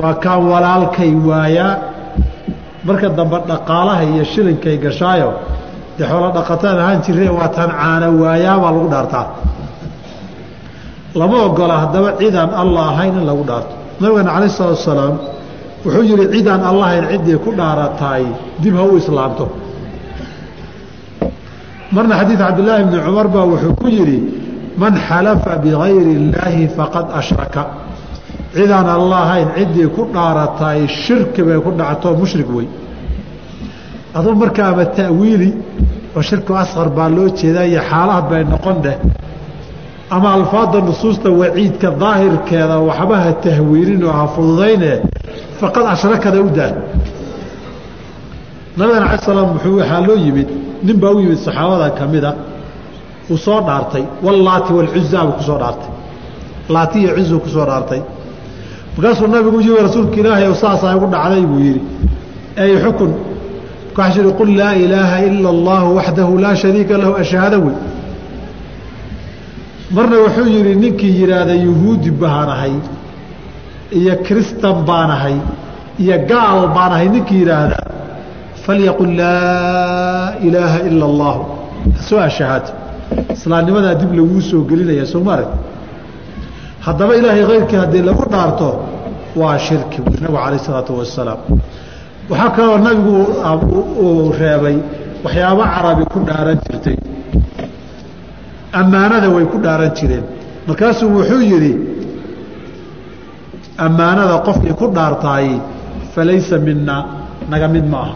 waa kaan walaalkay waayaa marka dambe dhaqaalaha iyo shilinkay gashaayo dee xoolo dhaqataan ahaan jireen waa tan caana waayaa baa lagu dhaartaa. Lama ogola haddaba cidaan alla ahayn in lagu dhaarto. Nabigana calayh salatu wasalaam wuxuu yihi cidaan allahayn ciddii ku dhaarataay dib ha u islaamto. Marna xadiid cabdillaahi bni cumar baa wuxuu ku yidhi man xalafa bigayri illaahi faqad ashraka cidaan alla ahayn ciddii ku dhaarataay shirki bay ku dhactoo mushrik wey. Aduu marka ama ta'wiili oo shirku asqar baa loo jeedaa iyo xaalahad bay noqon dheh ama alfaadda nusuusta waciidka daahirkeeda waxba ha tahwiilin oo ha fududayne faqad ashrakada u daa nabigan alai slam wuxuu waxaa loo yimid nin baa u yimid saxaabada ka mida uu soo dhaartay wallaati walcuzaa buu ku soo dhaartay. Laati iyo cuzu ku soo dhaartay markaasuu nabigu yii rasuulka ilaahay saasaa igu dhacday buu yidhi. Ay xukun. Yihi qul laa ilaaha ila allahu waxdahu laa shariika lahu ashahaada wey. Marna wuxuu yidhi ninkii yidhaahda yuhuudi baan ahay iyo kristan baan ahay iyo gaal baan ahay ninkii yidhaahda falyaqul laa ilaaha ila allahu soo ashahaato islaamnimadaa dib laguu soo gelinaya soo ma arag haddaba ilaahay kayrkii haddii lagu dhaarto waa shirki bui nabigu calayh isalaatu wasalaam waxaa kaloo nabigu uu reebay waxyaabo carabi ku dhaaran jirtay. Ammaanada way ku dhaaran jireen. Markaasuu wuxuu yidhi ammaanada qofkii ku dhaartaay falaysa mina naga mid ma aha.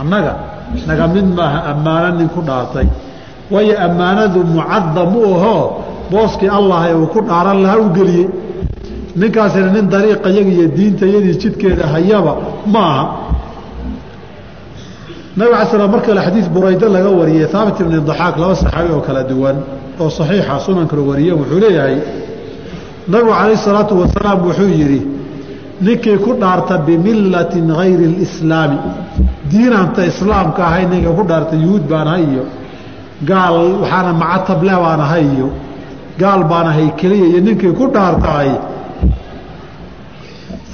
Annaga naga mid maaha ammaano nin ku dhaartay. Waayo ammaanadu mucadam u ahoo booskii allah ee uu ku dhaaran lahaa u geliyey. Ninkaasina nin dariiqa yaga iyo diinta yadii jidkeeda hayaba ma aha nabig ala slam mar kale xadiid buraydo laga wariyey haabit ibni daxaaq laba saxaabi oo kala duwan oo saxiixa sunankala wariye wuxuu leeyahay nabigu calayh salaatu wasalaam wuxuu yidhi ninkii ku dhaarta bimillatin hayri اlislaami diinanta islaamka ahay ninka ku dhaarta yuhuud baan ahay iyo gaal waxaana macatable baan ahay iyo gaal baan ahay keliya iyo ninkii ku dhaartaay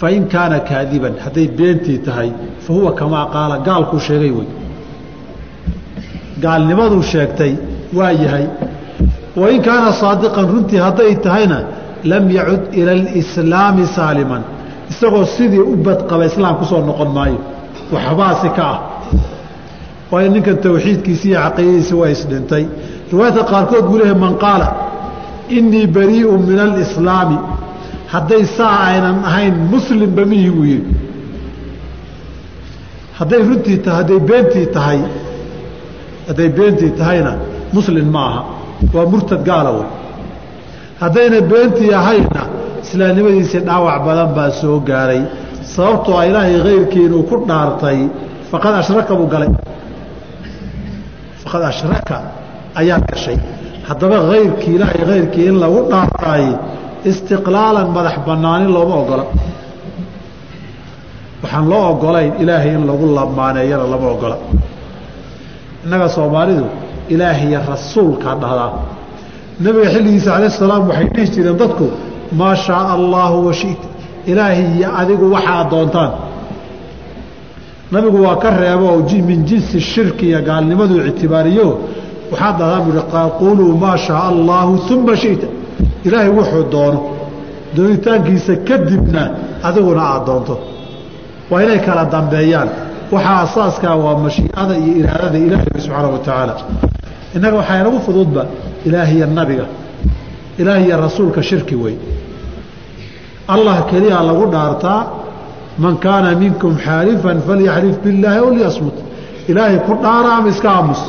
fain kaana kaadiban hadday beentii tahay fa kamaa qaala gaalkuu sheegay wey. Gaalnimaduu sheegtay waa yahay. Wain kaana saadiqan runtii hadday tahayna lam yacud ila alislaami saaliman. Isagoo sidii u badqaba islaam ku soo noqon maayo. Waxbaasi ka ah. Waayo ninkan tawxiidkiisi iyo caqiidadiisi waa isdhintay riwaayadka qaarkood buu leeyahay man qaala inii barii'u min alislaami hadday saa aynan ahayn muslimba mihi buu yidhi hadday runtii tahay hadday beentii tahay hadday beentii tahayna muslim ma aha waa murtad gaala wey haddayna beentii ahayna islaamnimadiisii dhaawac badan baa soo gaaray sababtoo a ilaahay kayrkii ku dhaartay faqad ashraka buu galay faqad ashraka ayaa gashay haddaba kayrkii ilaahay kayrkii in lagu dhaartaay istiqlaalan madax banaanin looma ogola. Waxaan loo ogolayn ilaahay in lagu lamaaneeyana lama ogola. Innaga soomaalidu ilaahiyo rasuulkaa dhahdaa nabiga xilligiisa calayh salaam waxay dhihi jireen dadku maa shaaa allaahu washita ilaahay adigu waxaad doontaan. Nabigu waa ka reebo min jinsi shirki iyo gaalnimaduu ictibaariyo waxaad dhahdaa buui quuluu maa shaaa allaahu uma shita. Ilaahay wuxuu doono doonitaankiisa kadibna adiguna aad doonto. Waa inay kala dambeeyaan. Waxaa asaaskaa waa mashiicada iyo iraadada ilaahay subxaana wa tacaala innaga waxaa inagu fududba ilaahiyo nabiga. Ilaahiyo rasuulka shirki wey allah keliya lagu dhaartaa man kaana minkum xaalifan falyaxlif billaahi aw liyasmut. Ilaahay ku dhaara iska aamus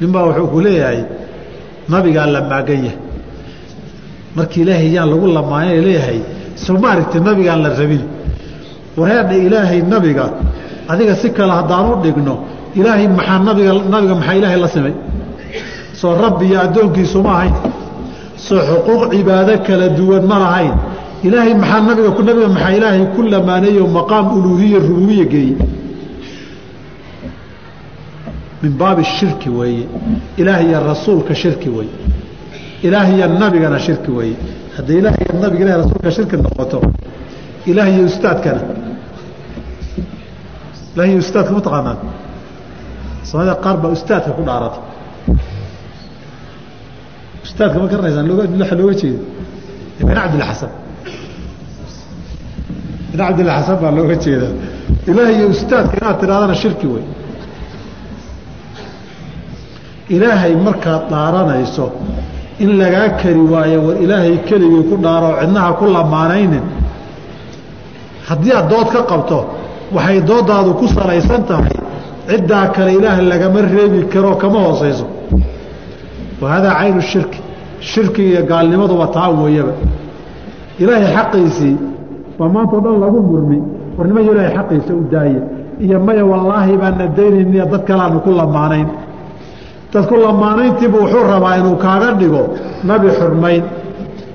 ninbaa wuxuu ku leeyahay nabigaa la maagan yahay. Markii ilaahay yaan lagu lamaanay leeyahay soo ma aragti nabigaan la rabin? Wareedha ilaahay nabiga adiga si kale haddaan u dhigno ilaahay maxaa nabiga nabiga maxaa ilaahay la simay? Soo rabbi iyo addoonkiisu ma ahayn. Soo xuquuq cibaado kala duwan ma lahayn. Ilaahay maxaa nabiga nabiga maxaa ilaahay ku lamaaneeyo maqaam uluuhiya rububiya geeyey min baabi shirki weeye. Ilaah iyo rasuulka shirki weeye. Ilaah iyo nabigana shirki weeye. Hadday ilaah iyo nabiga ilahi rasuulka shirki noqoto ilaah iyo ustaadkana. Ilaah iyo ustaadka ma taqaanaan? Soomaalida qaar baa ustaadka ku dhaarata. Ustaadka ma garanaysaan looga looga jeeda ibn cabdilla xasan ibn cabdilla xasan baa looga jeedaa. Ilaah iyo ustaadka inaad tidhahdana shirki wey ilaahay markaad dhaaranayso in lagaa kari waayo war ilaahay keligii ku dhaaro cidnaha ku lamaanaynin. Haddii aad dood ka qabto waxay doodaadu ku salaysan tahay ciddaa kale ilaah lagama reebi karoo kama hoosayso. Wa haadaa caynu shirki shirkiga iyo gaalnimaduba taa weeyaba. Ilaahay xaqiisii baa maanta o dhan lagu murmi warnimayo ilaahay xaqiisa u daaya iyo maya wallaahi baana daynayniyo dad kaleaanu ku lamaanayn dadku lamaanayntiibu wuxuu rabaa inuu kaaga dhigo nabi xurmayn.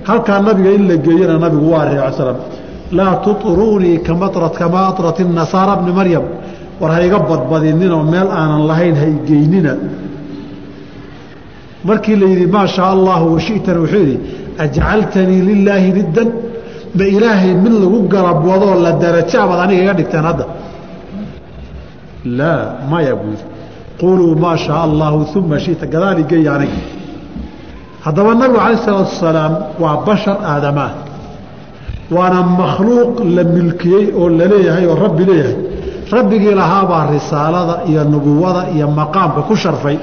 Halkaa nabiga in la geeyana nabigu waa reeb slam laa turuunii kamaa atrat nasaara bni maryam. War hayga badbadininoo meel aanan lahayn haygeynina markii la yidhi maa shaa allahu washitana wuxuu yidhi ajcaltanii lilaahi niddan. Ma ilaahay mid lagu garab wadoo la darajaabaad aniga iga dhigteen hadda? Laa maya buu quluu maa shaa allahu uma shita gadaali geeya aniga haddaba nabigu calayh isalaatu wasalaam waa bashar aadamaa waana makhluuq la milkiyey oo la leeyahay oo rabbi leeyahay rabbigii lahaabaa risaalada iyo nubuwada iyo maqaamka ku sharfay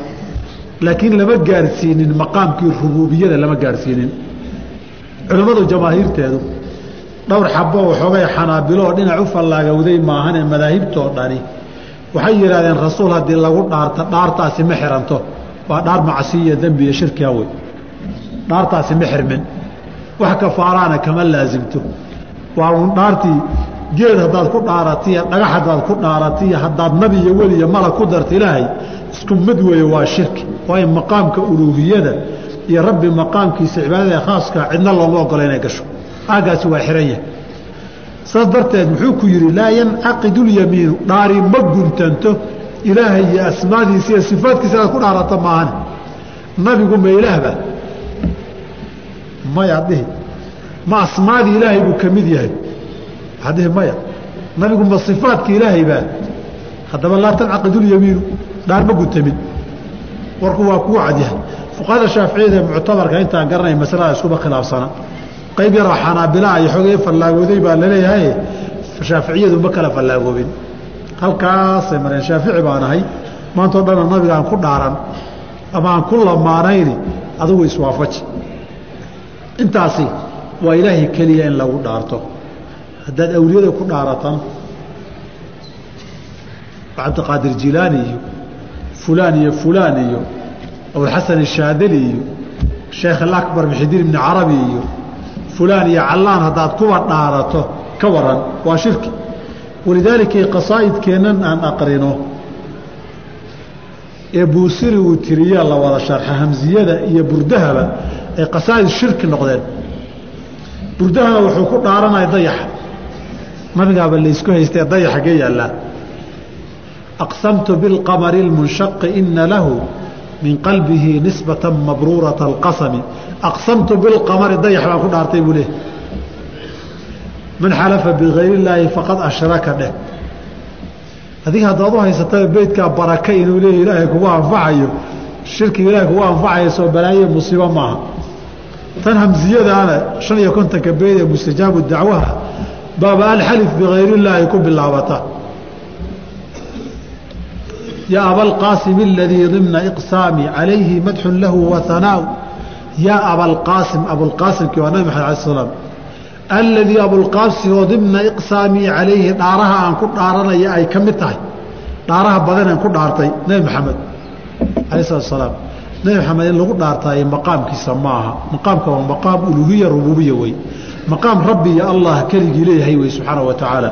laakiin lama gaadhsiinin maqaamkii rubuubiyada lama gaadhsiinin culimmadu jamaahiirteedu dhowr xabo waxoogay xanaabilo oo dhinac u fallaagowday maahanee madaahibtoo dhani waxay yidhahdeen rasuul haddii lagu dhaarta dhaartaasi ma xiranto. Waa dhaar macsiya dembi iyo shirkiga wey dhaartaasi ma xirmin. Wax kafaaraana kama laasimto waa un dhaartii geed haddaad ku dhaaratiyo dhagax haddaad ku dhaaratiyo haddaad nabi iyo weliya mala ku darta ilaahay isku mid weeye waa shirki. Waayo maqaamka uluuhiyada iyo rabbi maqaamkiisa cibaadada khaaska cidna looma ogola inay gasho. Aagaasi waa xiran yahay saas darteed muxuu ku yidhi laa yancaqidu lyamiinu dhaari ma guntanto ilaahay iyo asmaadiisa iyo sifaadkiisa inaad ku dhaarata maahan nabigu ma ilaahba? Maya dhihi ma asmaadii ilaahay buu ka mid yahay? Waxaa dhihi maya. Nabigu ma sifaadka ilaahay baa haddaba laa tancaqidu lyamiinu dhaar ma guntamin warku waa kuu cadyahay fuqahada shaaficiyada ee muctabarka intaan garanay masalada iskuba khilaafsana qayb yaroo xanaabilaa iyo xogay fallaagooday baa la leeyahay shaaficiyadu ma kala fallaagoobin. Halkaasay mareen shaafici baan ahay. Maantao dhana nabiga ku dhaaran. Ama aan ku lamaanayni adigu iswaafaji intaasi waa ilaahay keliya in lagu dhaarto. Haddaad awliyada ku dhaaratan cabdiqaadir jilaani iyo fulaan iyo fulaan iyo abulxasan ashaadili iyo sheekh alabar muxidiin ibni carabi iyo fulaan iyo callaan haddaad kuwa dhaarato ka waran waa shirki. Walidaalika qasaa'idkeennan aan aqrino ee buusiri uu tiriya la wada sharxa hamsiyada iyo burdahaba ay qasaa'id shirki noqdeen. Burdahana wuxuu ku dhaaranaya dayaxa nabigaaba laysku haystee dayaxa gee yaallaa aqsamtu bilqamari اlmunshaqi ina lahu min qalbihi nisbata mabruurata alqasami aqsamtu bilqamari dayax baan ku dhaartay buu leeh man xalafa bikayr illaahi faqad ashraka dheh adiga haddaad u haysataba beydkaa baraka inuu leeya ilaahay kugu anfacayo shirkiga ilahay kugu anfacaya soo balaaye musiibo maaha tan hamsiyadaana shan iyo kontonka beyd ee mustajaabu dacwaha baaba alxalif bikayr illaahi ku bilaabata yaa abalqaasim aladii dimna iqsaami calayhi madxun lahu wahanaa yaa abalqaasim abulqaasimkii waa nabi maxamed ala slam alladii abulqaasim oo dimna iqsaamii calayhi dhaaraha aan ku dhaaranaya ay ka mid tahay dhaaraha badanaan ku dhaartay nebi maxamed alayh salatu salaam nebi maxamed in lagu dhaartaayo maqaamkiisa maaha maqaamka waa maqaam uluhiya rubuubiya wey maqaam rabbi iyo allah keligii leeyahay wey subxaana wa tacaala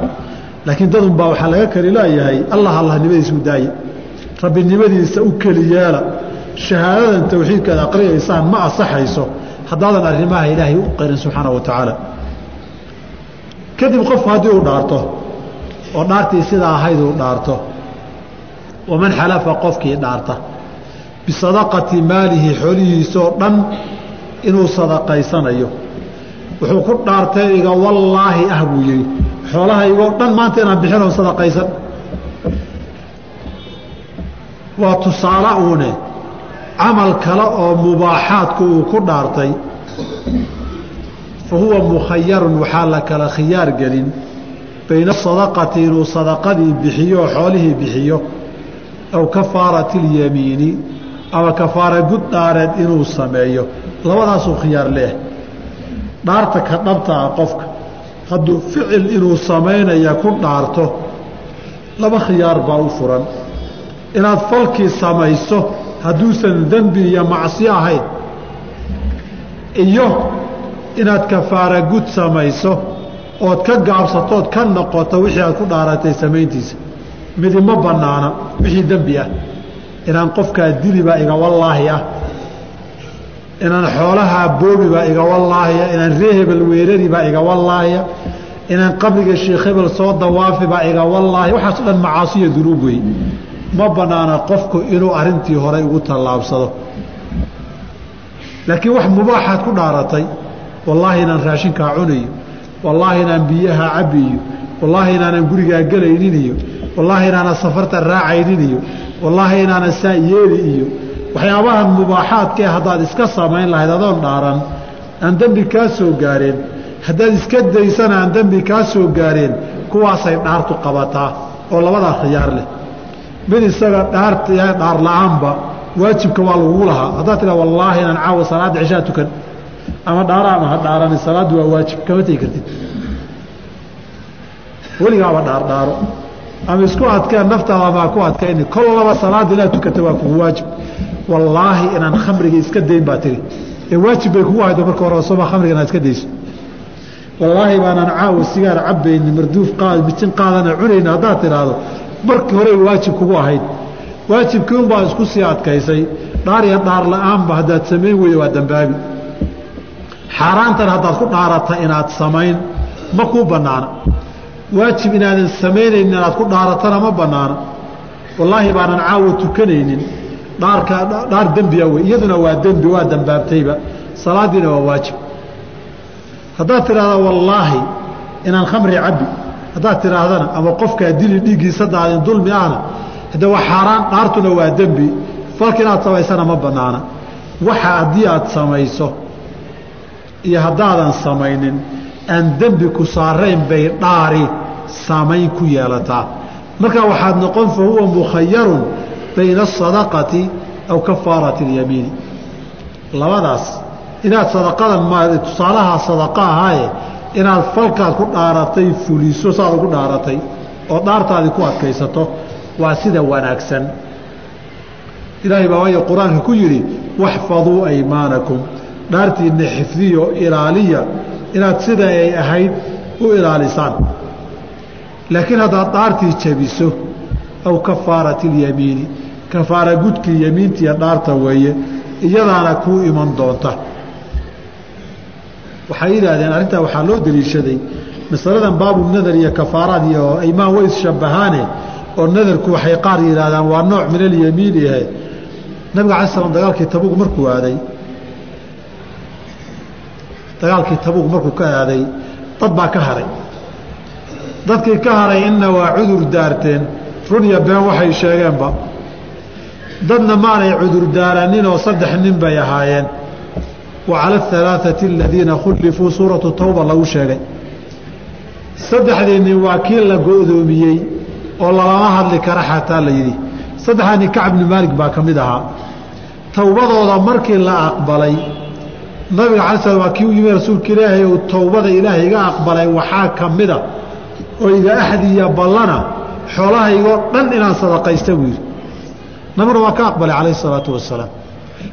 laakiin dadun baa waxaa laga kali leeyahay allah allahnimadiisa u daaye rabbinimadiisa u keli yeela shahaadadan tawxiidkaad aqriyaysaan ma asaxayso haddaadan arrimaha ilaahay u qarin subxaana wa tacaala. Kadib qofku haddii uu dhaarto oo dhaartii sidaa ahayd uu dhaarto waman xalafa qofkii dhaarta bisadaqati maalihi xoolihiisaoo dhan inuu sadaqaysanayo. Wuxuu ku dhaartay iga wallaahi ah buu yihi xoolahaygoo dhan maanta inaan bixinoo sadaqaysan. Waa tusaale uune camal kale oo mubaaxaadku uu ku dhaartay fa huwa mukhayarun waxaa la kala khiyaar gelin bayna sadaqati inuu sadaqadii bixiyo oo xoolihii bixiyo aw kafaarati اlyamiini ama kafaara gud dhaareed inuu sameeyo. Labadaasuu khiyaar leeh dhaarta ka dhabta ah qofka hadduu ficil inuu samaynaya ku dhaarto laba khiyaar baa u furan. Inaad falkii samayso hadduusan dembi iyo macsiyo ahayn iyo inaad kafaara gud samayso ood ka gaabsatood ka noqoto wixii aad ku dhaaratay samayntiisa midi ma bannaana wixii dembi ah. Inaan qofkaa dilibaa iga wallaahi ah. Inaan xoolahaa boobibaa iga wallaahiya inaan ree hebel weeraribaa iga wallaahya inaan qabriga sheekh hebel soo dawaafibaa iga wallaahi waxaaso dhan macaasiyo dunuub wey ma bannaana qofku inuu arrintii horay ugu tallaabsado. Laakiin wax mubaaxaad ku dhaaratay wallaahi inaan raashinkaa cunayo wallaahi inaan biyaha cabbiyo wallaahi inaanan gurigaa gelaynin iyo wallaahi inaanan safarta raacaynin iyo wallaahi inaanan saa yeeli iyo waxyaabahan mubaaxaadkae haddaad iska samayn lahayd adoon dhaaran aan dembi kaa soo gaareen haddaad iska daysana aan dembi kaa soo gaareen kuwaasay dhaartu qabataa oo labadaa khiyaar leh mid isaga dhaar la'aanba waajibka waa lagugu lahaa. Haddaad tiraa wallaahi inaan caawa salaadda cishaa tukan ama dhaara ama ha dhaarani salaaddu waa waajib. Kama tegi kartid. Weligaaba dhaardhaaro ama isku adkeen naftaada maa ku adkayni kol laba salaadda inaad tukata waa kugu waajib. Wallaahi inaan khamriga iska dayn baa tiri ee waajib bay kugu haydo marka hore sooma khamriga inaad iska dayso. Wallaahi baanaan caawa sigaar cabbayni marduuf qaad mijin qaadana cunayna haddaad tidhaahdo markii horey waajib kugu ahayd. Waajibkii unbaa isku sii adkaysay. Dhaar iyo dhaar la'aanba haddaad samayn weyda waa dambaabi. Xaaraantan haddaad ku dhaarata inaad samayn ma kuu bannaana. Waajib inaadan samaynaynin inaad ku dhaaratana ma bannaana. Wallaahi baanan caawa tukanaynin. Dhaarka dhaar dembiya wey iyaduna waa dembi waa dambaabtayba. Salaadiina waa waajib. Haddaad tidhahdaa wallaahi inaan khamri cabbi haddaad tidhaahdana ama qofkaa dili dhiiggiisa daadin dulmi ahna hadde waa xaaraan dhaartuna waa dembi. Falka inaad samaysana ma bannaana. Waxa haddii aad samayso iyo haddaadan samaynin aan dembi ku saarayn bay dhaari saamayn ku yeelataa. Markaa waxaad noqon fa huwa mukhayarun bayna asadaqati aw kafaarati اlyamiini labadaas inaad sadaqadan ma tusaalaha sadaqa ahaaye inaad falkaad ku dhaaratay fuliso saad ugu dhaaratay oo dhaartaadii ku adkaysato waa sida wanaagsan. Ilaahay baa waayo qur'aanka ku yidhi waxfaduu aymaanakum. Dhaartiinna xifdiyo ilaaliya inaad sida ay ahayd u ilaalisaan. Laakiin haddaad dhaartii jabiso aw kafaarati اlyamiini kafaara gudkii yamiintiiyo dhaarta weeye iyadaana kuu iman doonta waxay yidhaahdeen arrintaa waxaa loo daliishaday masaladan baabu nadar iyo kafaaraad iyo aymaan way isshabahaane oo nadarku waxay qaar yidhaahdaan waa nooc min alyamiin ahe nabiga alai slam dagaalkii tabuug markuu aaday dagaalkii tabuug markuu ka aaday dad baa ka haray. Dadkii ka haray inna waa cudur daarteen run iyo been waxay sheegeenba. Dadna maanay cudur daaraninoo saddex nin bay ahaayeen wa cala alaaثati aladiina khullifuu suuratu tawba lagu sheegay saddexdii nin waa kii la go-doomiyey oo lalama hadli kara xataa la yidhi saddexdaa nin kacb bni maalik baa ka mid ahaa towbadooda markii la aqbalay nabiga cala slam waa kii u yimi rasuulka ilaahay ou towbada ilaahay iga aqbalay waxaa ka mida oo iga axdiya ballana xoolahaygoo dhan inaan sadaqaysta buu nabiguna waa ka aqbalay calayhi isalaatu wasalaam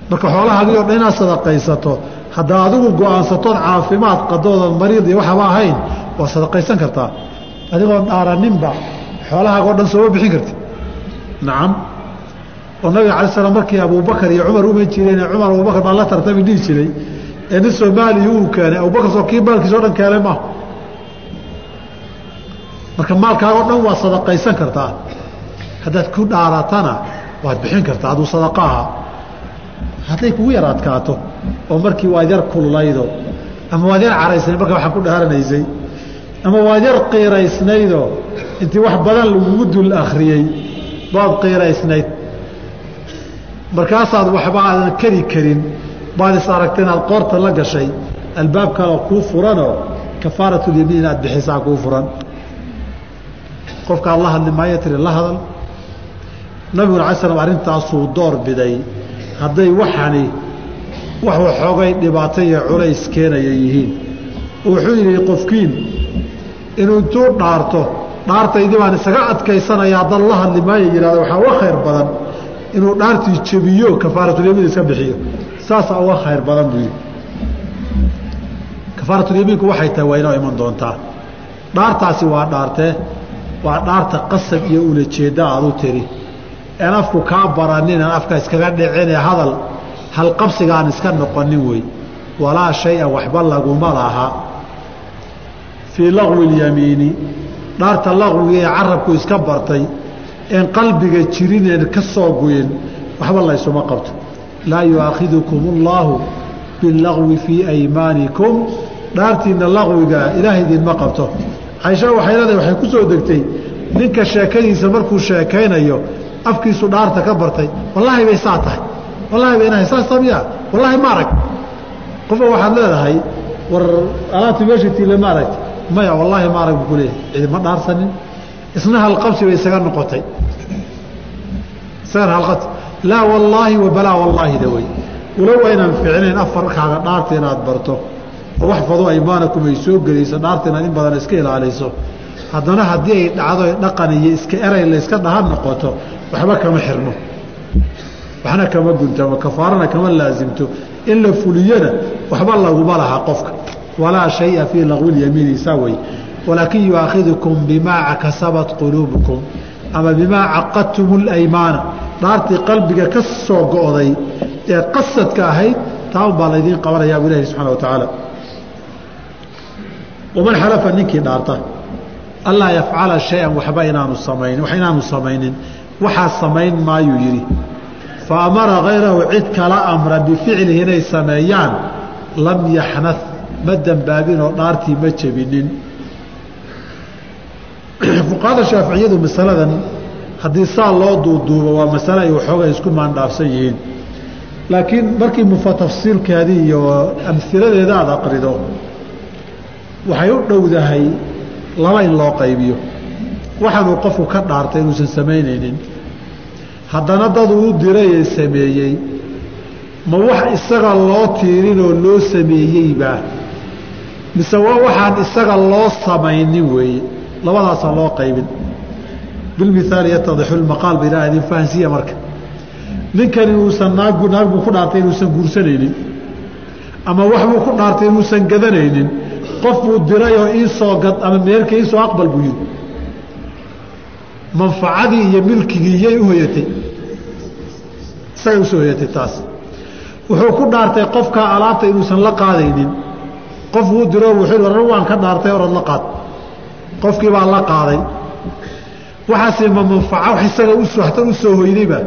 marka xoolahaagii o dhan inaad sadaqaysato haddaa adigu go'aansatood caafimaad qadoodan mariid iyo waxaba ahayn waa sadaqaysan kartaa. Adigoon dhaaraninba xoolahaaga o dhan sooma bixin karti nacam oo nabiga cala slam markii abubakar iyo cumar uma jireen cumar abubakar baa la tartami dhihi jiray ee nin soomaaliya uu keenay abubakar soo kii maalkiisa o dhan keenay maaha marka maalkaaga dhan waa sadaqaysan kartaa. Haddaad ku dhaaratana waad bixin kartaa hadduu sadaqa ahaa hadday kugu yar adkaato oo markii waad yar kululaydo ama waad yar caraysnayd marka waxaa ku dhaaranaysay ama waad yar qiiraysnaydoo intii wax badan lagugu dul akhriyey baad qiiraysnayd. Markaasaad waxba aadan keri karin baad is aragta inaad qoorta la gashay albaab kaleo kuu furanoo kafaaratulyamiin inaad bixisaa kuu furan. Qofkaad la hadli maayo tiri la hadal. Nabiguna alay slam arrintaasuu door biday hadday waxani wax waxoogay dhibaato iyo culays keenaya yihiin. Wuxuu yidhi qofkiin inuu intuu dhaarto dhaartaydii baan isaga adkaysanaya haddaan la hadli maayo yihahdo waxaa uga khayr badan inuu dhaartii jebiyo kafaaratulyamiin iska bixiyo. Saasaa uga khayr badan buu yidhi. Kafaaratulyamiinku waxay tahay waa inoo iman doontaa. Dhaartaasi waa dhaartee waa dhaarta qasab iyo ulajeedda aad u tiri een afku kaa baranin aan afka iskaga dhicine hadal halqabsigaan iska noqonin wey. Walaa shay-a waxba laguma laha. Fii laqwi اlyamiini dhaarta laqwiga ee carabku iska bartay een qalbiga jirineen ka soo goyin waxba laysuma qabto. Laa yu'aakhidukum اllaahu bilagwi fii aymaanikum. Dhaartiinna laqwigaa ilaahay idinma qabto. Caysha waxay leedahay waxay ku soo degtay ninka sheekadiisa markuu sheekaynayo afkiisu dhaarta ka bartay. Wallaahi bay saa tahay. Wallaahi bay inahay saas miya? Wallaahi ma arag. Qofba waxaad leedahay war alaabtii meesha tiile ma aragta maya wallaahi ma arag buu ku leeyahay. Cidima dhaarsanin? Isna halqabsi bay isaga noqotay. Isagana halqabsi laa wallaahi wa balaa wallaahida wey. Walow aynaan ficnayn afarkaaga dhaarta inaad barto. Oo wax fado aymaanakum ay soo gelayso dhaarta inaad in badan iska ilaaliso haddana haddii ay dhacdo dhaqan iyo iska eray layska dhahan noqoto waxba kama xirno. Waxna kama guntamo kafaarana kama laasimto in la fuliyana waxba laguma laha qofka. Walaa shaya fii laqwilyamiini saa wey walaakin yuaakhidukum bimaa kasabat quluubukum ama bimaa caqadtum اlaymaana dhaartii qalbiga ka soo go'day ee qasadka ahayd taa baa laydiin qabanaya bu ilahi subxana wa tacaala waman xalafa ninkii dhaarta allaa yafcala shay-an waxba inaanu samaynin wax inaanu samaynin. Waxaa samayn maayuu yidhi. Fa amara hayrahu cid kala amra bificlihi inay sameeyaan lam yaxnad ma dembaabinoo dhaartii ma jebinin. Fuqahada shaaficiyadu masaladan haddii saa loo duuduubo waa masale ay waxooga isku maandhaafsan yihiin. Laakiin markii mufa iyo amhiladeeda aad aqrido waxay u dhowdahay laba in loo qaybiyo. Waxaanuu qofku ka dhaartay inuusan samaynaynin. Haddana dad uu diray ee sameeyey. Ma wax isaga loo tiirinoo loo sameeyeybaa mise waa waxaan isaga loo samaynin weeye. Labadaasaa loo qaybin. Bilmithaali yatadixu lmaqaal ba ilaah idin fahansiiya marka. Ninkan inuusan naag buu ku dhaartay inuusan guursanaynin. Ama wax buu ku dhaartay inuusan gadanaynin qof buu dirayoo iisoo gad ama meerka iisoo aqbal buu yidhi. Manfacadii iyo milkigii iyay u hoyatay. Isagay u soo hoyatay taas. Wuxuu ku dhaartay qofkaa alaabta inuusan la qaadaynin. Qof wuu diro wuxuu warar waan ka dhaartay orad la qaad. Qofkii baa la qaaday. Waxaase ma manfaca wax isaga utan u soo hoydayba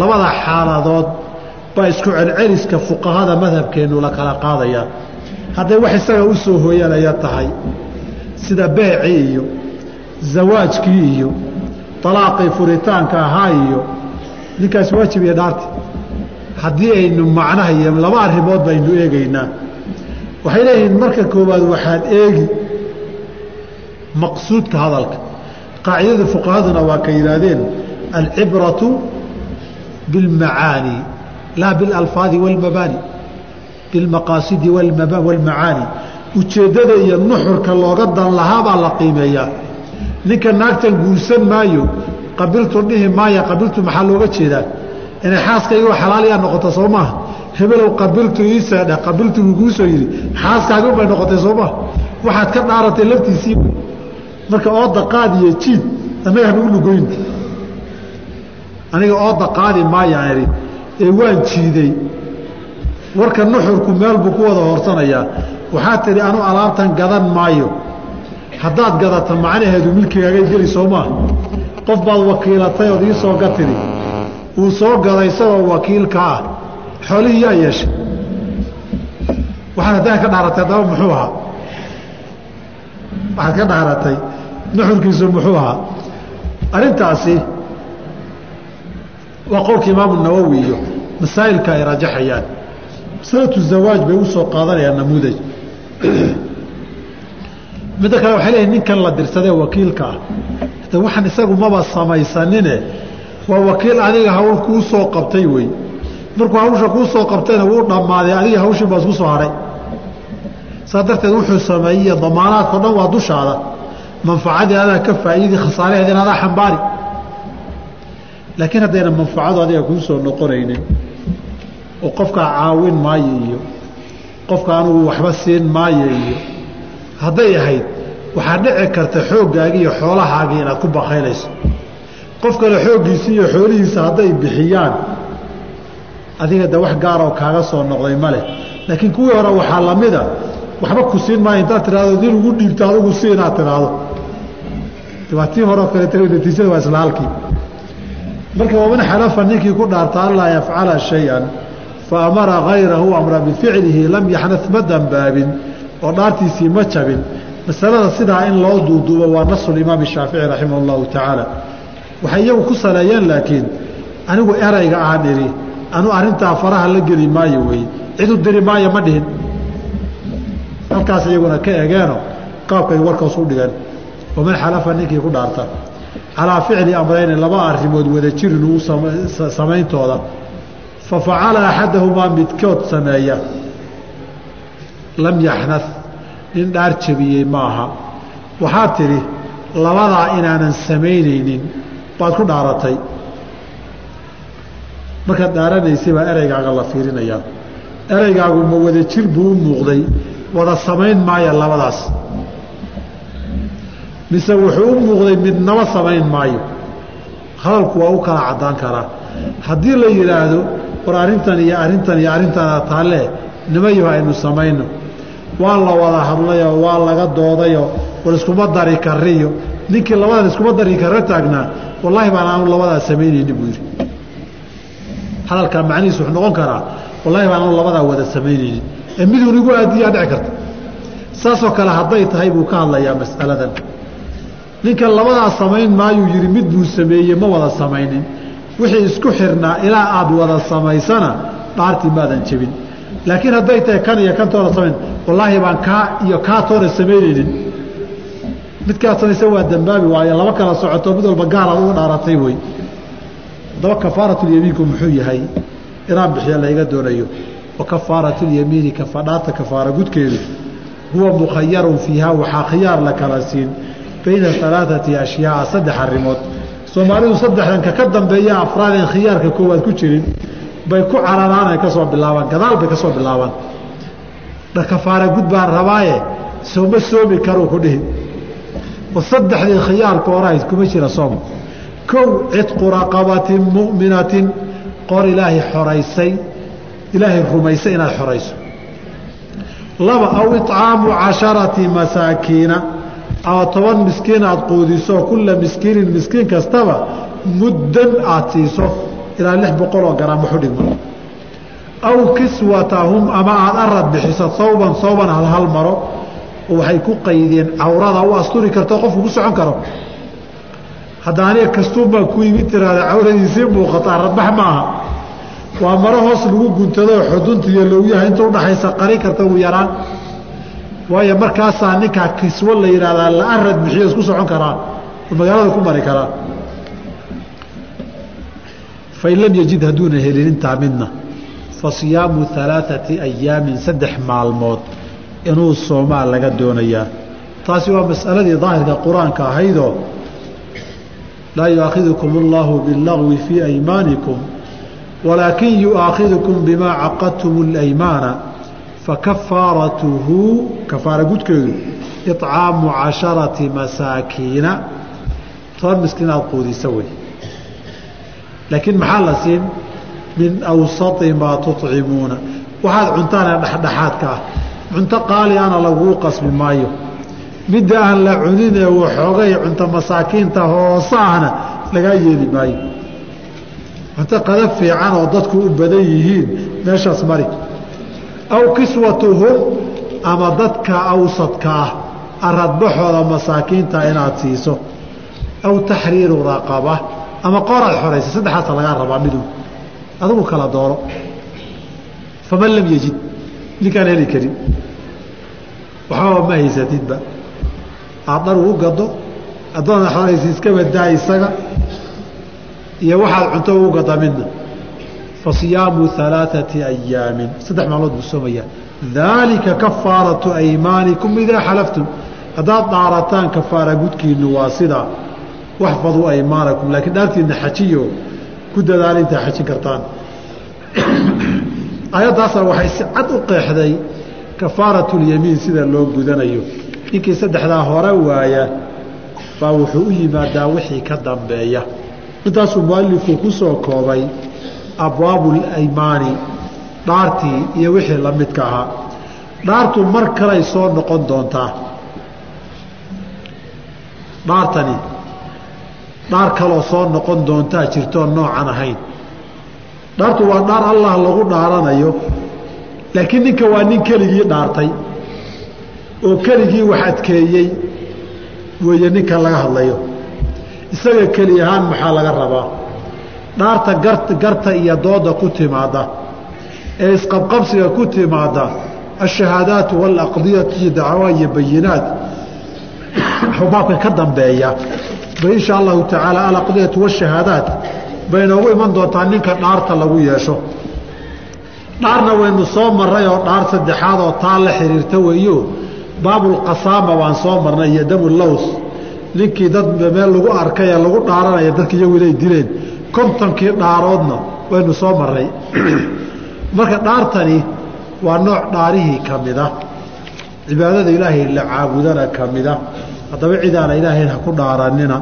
labada xaaladood baa isku celceliska fuqahada madhabkeennu la kala qaadayaa hadday wax isaga u soo hooyanaya tahay sida beecii iyo zawaajkii iyo alaaqii furitaanka ahaa iyo ninkaas waajib iyo dhaarti haddii aynu macnaha iyo laba arrimood baynu eegaynaa waxay leeyihiin marka koowaad waxaad eegi maqsuudka hadalka qaacidada fuqahaduna waa ka yidhaahdeen alcibratu biاlmacaani laa biاlalfaadi wاlmabaani bilmaqaasidi wاlmacaani ujeeddada iyo nuxurka looga dan lahaa baa la qiimeeyaa. Ninka naagtan guursan maayo qabiltu dhihi maaya qabiltu maxaa looga jeedaa? Inay xaaskaygoo xalaaliyaa noqoto soo maaha hebelow qabiltu iisadhe qabiltu kuu soo yidhi xaaskaagun bay noqotay soo maha waxaad ka dhaaratay laftiisii. Marka ooda qaad iyo jiid annaga hanugu lugoyn. Aniga ooda qaadi maayaan idhi ee waan jiiday warka nuxurku meel buu ku wada horsanayaa waxaa tidhi anu alaabtan gadan maayo. Haddaad gadata macnaheedu milkigaagay geli soo maaha qof baad wakiilatay ood ii soo ga tidhi wuu soo gaday isagoo wakiilka ah. Xoolihii yaa yeeshay. Waxaad haddaa ka dhaaratay haddaba muxuu ahaa? Waxaad ka dhaaratay nuxurkiisu muxuu ahaa? Arrintaasi waa qowlka imaamu nawowi iyo masaa'ilka ay rajaxayaan masalatu zawaaj bay u soo qaadanayaan namuudaj. Midda kale waxay leeyihiin ninkan la dirsadee wakiilka ah. De waxaan isagu maba samaysanine waa wakiil adiga hawl kuu soo qabtay wey. Markuu hawsha kuu soo qabtayna wuu dhammaaday adiga hawshii baa isku soo hadhay saa darteed wuxuu sameeyey damaanaadkao dhan waa dushaada. Manfacadii adaa ka faa'iidi khasaaraheedina adaa xambaari. Laakiin haddayna manfacadu adiga kuu soo noqonaynin oo qofkaa caawin maayo iyo qofka anugu waxba siin maayo iyo hadday ahayd waxaa dhici karta xooggaagii iyo xoolahaagii inaad ku bakaynayso qof kale xooggiisii iyo xoolihiisa hadday bixiyaan adiga de wax gaaroo kaaga soo noqday ma leh. Laakiin kuwii hore waxaa lamida waxba ku siin maayo intaad tidhahdo nin ugu dhiibto adugu si inaad tidhaahdo. Dibaatii horeo kaleeta natiijada waa isla halkii marka waman xalafa ninkii ku dhaarta anlaa yafcala shay-an fa amara hayrahu amra bificlihi lam yaxnad ma dambaabin oo dhaartiisii ma jabin. Masalada sidaa in loo duuduubo waa nasu imaam shaafici raximah اllahu tacaala. Waxay iyagu ku saleeyeen laakiin anigu erayga aan idhi anu arintaa faraha la geli maayo wey cidu diri maayo ma dhihin. Halkaas iyaguna ka egeeno qaabkay warkaas u dhigan waman xalafa ninkii ku dhaarta. Calaa ficli amrayni laba arimood wada jirin uu samayntooda fa facala axadahumaa midkood sameeya lam yaxnad nin dhaar jabiyey ma aha waxaad tidhi labadaa inaanan samaynaynin baad ku dhaaratay. Markaad dhaaranaysay baa ereygaaga la fiirinayaa. Ereygaagu ma wada jir buu u muuqday wada samayn maaya labadaas. Mise wuxuu u muuqday midnaba samayn maayo. Hadalku waa u kala caddaan karaa haddii la yidhaahdo war arrintan iyo arrintan iyo arrintaana taalle nimayo aynu samayno. Waa la wada hadlayoo waa laga doodayoo war iskuma dari kariyo ninkii labadan iskuma dari kara taagnaa wallaahi baan aanu labadaa samaynayni buu yidhi. Hadalkaa macnihiis wuxuu noqon karaa wallaahi baan aanu labadaa wada samaynaynin. Ee miduun igu aadiyaa dhici karta. Saasoo kale hadday tahay buu ka hadlayaa mas'aladan. Ninkan labadaa samayn maayuu yidhi mid buu sameeyey ma wada samaynin wixii isku xirnaa ilaa aad wada samaysana dhaartii maadan jebin. Laakiin hadday tahay kan iyo kan toona samayn wallaahi baan kaa iyo kaa toona samaynaynin. Midkaad samaysa waa dambaabi waayo laba kala socoto mid walba gaaraad uga dhaaratay wey haddaba kafaaratulyamiinku muxuu yahay? Inaan bixiya layga doonayo. Wa kafaaratulyamiini kafadhaarta kafaara gudkeedu huwa mukhayarun fiiha waxaa khiyaar la kala siin. Bayna alaaثati ashyaaa saddex arrimood soomaalidu saddexdan ka dambeeya afraadeen khiyaarka koowaad ku jirin bay ku cararaan ay ka soo bilaabaan gadaal bay ka soo bilaabaan. Dha kafaara gud baan rabaaye sooma soomi karuu ku dhihi. Saddexdii khiyaarka orahayd kuma jira soom. Kow cidqu raqabatin mu'minatin qor ilaahay xoraysay ilaahay rumaysay inaad xorayso. Laba aw icaamu casharati masaakiina ama toban miskiin aad quudiso kulla miskiinin miskiin kastaba muddan aad siiso ilaa lix boqol oo garaam waxu dhigma aw kiswatahum ama aad arad bixiso sawban sawban halhal maro oo waxay ku qaydeen cawrada u asturi karto qofku ku socon karo. Hadda aniga kastuunbaa ku yimid tiraada cawradiisii muuqata aradbax maaha waa maro hoos lagu guntado xudunta iyo lowyaha inta udhaxaysa qari karta ugu yaraan waayo markaasaa ninkaa kiswo la yidhahdaa la arad bixiyo isku socon karaa oo magaalada ku mari karaa fain lam yajid hadduuna helin intaa midna fa siyaamu alaaثati ayaamin saddex maalmood inuu soomaa laga doonayaa taasi waa masaladii daahirka qur-aanka ahaydoo laa yuaakhidukum اllahu biاllagwi fii aymaanikum walaakin yuaakhidukum bimaa caqadtum اlaymaana fakafaaratuhu kafaara gudkeedu iطcaamu casharati masaakiina toban miskiin aad quudisa wey laakiin maxaa la siin min awsati maa tuطcimuuna waxaad cuntaane dhexdhexaadka ah cunto qaali ana laguu qasbi maayo midda aan la cuninee waxoogay cunto masaakiinta hoose ahna lagaa yeeli maayo cunto qada fiican oo dadku u badan yihiin meeshaas mari aw kiswatuhum ama dadka awsadka ah aradbaxooda masaakiinta inaad siiso. Aw taxriiru raqaba ama qoraad xoraysa saddexaasa lagaa rabaa midu adigu kala dooro. Faman lam yejid ninkaan heli karin. Waxbaba ma haysatidba. Aad dhar ugu gado addoona xoraysa iska badaa isaga iyo waxaad cunto ugu gada midna fa siyaamu alaaثati ayaamin saddex maalmood buu soomayaa. Daalika kafaaratu aymaanikum idaa xalaftum. Haddaad dhaarataan kafaara gudkiinu waa sidaa waxfaduu aymaanakum laakiin dhaartiina xajiyo ku dadaala intaa xajin kartaan. Ayaddaasna waxay si cad u qeexday kafaaratulyamiin sida loo gudanayo. Ninkii saddexdaa hore waaya baa wuxuu u yimaadaa wixii ka dambeeya. Intaasuu mualifku ku soo koobay abwaabu laymaani dhaartii iyo wixii la midka ahaa. Dhaartu mar kaley soo noqon doontaa. Dhaartani dhaar kaloo soo noqon doontaa jirtoon noocan ahayn. Dhaartu waa dhaar allah lagu dhaaranayo laakiin ninka waa nin keligii dhaartay oo keligii wax adkeeyey weeye ninka laga hadlayo. Isaga keli ahaan maxaa laga rabaa dhaarta garta iyo dooda ku timaada ee isqabqabsiga ku timaada ashahaadaatu walaqdiyatu iyo dacwa iyo bayinaat baabka ka dambeeya. Bay insha allahu tacaala alaqdiyatu washahaadaat bay noogu iman doontaa ninka dhaarta lagu yeesho. Dhaarna waynu soo marray oo dhaar saddexaad oo taa la xiriirta weeyo baabulqasaama baan soo marnay iyo damulaws ninkii dad meel lagu arkay ee lagu dhaaranaya dadki iyagu inay dileen kontonkii dhaaroodna waynu soo marray. Marka dhaartani waa nooc dhaarihii ka mida cibaadada ilaahay la caabudana ka mida haddaba cidaana ilaahayn ha ku dhaaranina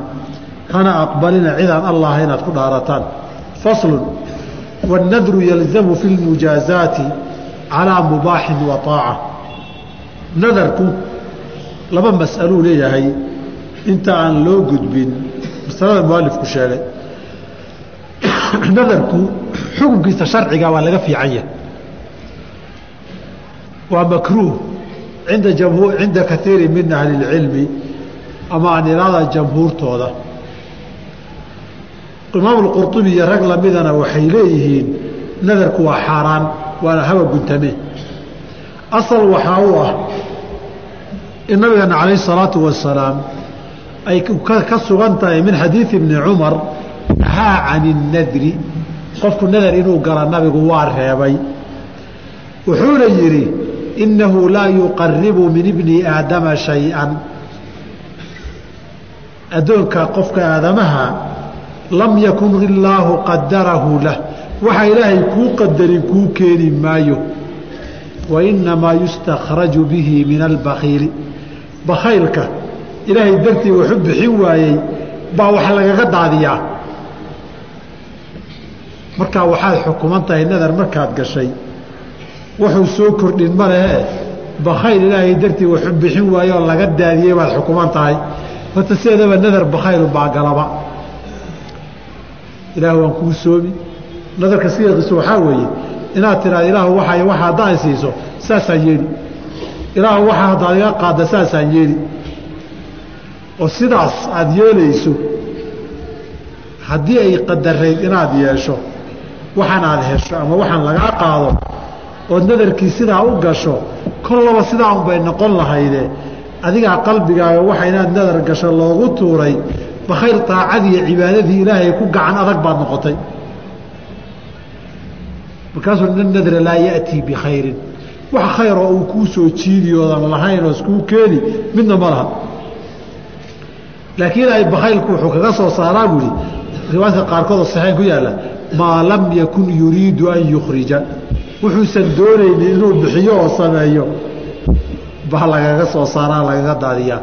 hana aqbalina cidaan allah inaad ku dhaarataan. Faslun waannadru yalzamu fi lmujaazaati calaa mubaaxin wa aaca nadarku laba mas'aluu leeyahay. Inta aan loo gudbin masalada mualifku sheegay nadarku xukunkiisa sharciga waa laga fiican yahay waa makruuh inda jamhuur cinda kaiiri min ahli اlcilmi ama aan iraada jamhuurtooda imaam اlqurطubi iyo rag lamidana waxay leeyihiin nadarku waa xaaraan waana hawa guntame asal waxaa u ah in nabigeena calayh الsalaatu wasalaam ay ka sugan tahay min xadiidi bni cumar nahaa can الnadri qofku nadar inuu gala nabigu waa reebay. Wuxuuna yidhi inahu laa yuqaribu min ibni aadama shay-an. Addoonka qofka aadamaha lam yakun illaahu qadarahu lah. Waxa ilaahay kuu qadarin kuu keeni maayo. Wa yustakhraju bihi min albakiili bakhaylka ilaahay dartii waxu bixin waayey baa wax lagaga daadiyaa markaa waxaad xukuman tahay nadar markaad gashay wuxuu soo kordhin ma lehe. Bakhayl ilaahay dartii waxu bixin waaye oo laga daadiyey baad xukuman tahay horta sideedaba nadar bakhaylu baagalaba ilaah waan kuu soomi nadarka sideeqiisu waxaa weeye inaad tidhahdo ilaahu waay waxa haddaan siiso saasaan yeeli. Ilaahu waxa haddaad iga qaadda saasaan yeeli. Oo sidaas aada yeelayso haddii ay qadarayd inaad yeesho waxaan aad hesho ama waxaan lagaa qaado ood nadarkii sidaa u gasho kollaba sidaa unbay noqon lahayde. Adigaa qalbigaaga waxa inaad nadar gasho loogu tuuray bakhayr taacadiiyo cibaadadii ilaahay ku gacan adag baad noqotay. Markaasuu nadra laa ya'tii bikhayrin. Wax khayr oo uu kuu soo jiidi oodan lahayn oo iskuu keeni midna ma laha. Laakiin ay bakhaylku wuxuu kaga soo saaraa buuhi riwaayadka qaarkood oo saxiin ku yaalla maa lam yakun yuriidu an yukhrija. Wuxuusan doonaynin inuu bixiyo oo sameeyo. Baa lagaga soo saaraa lagaga daadiyaa.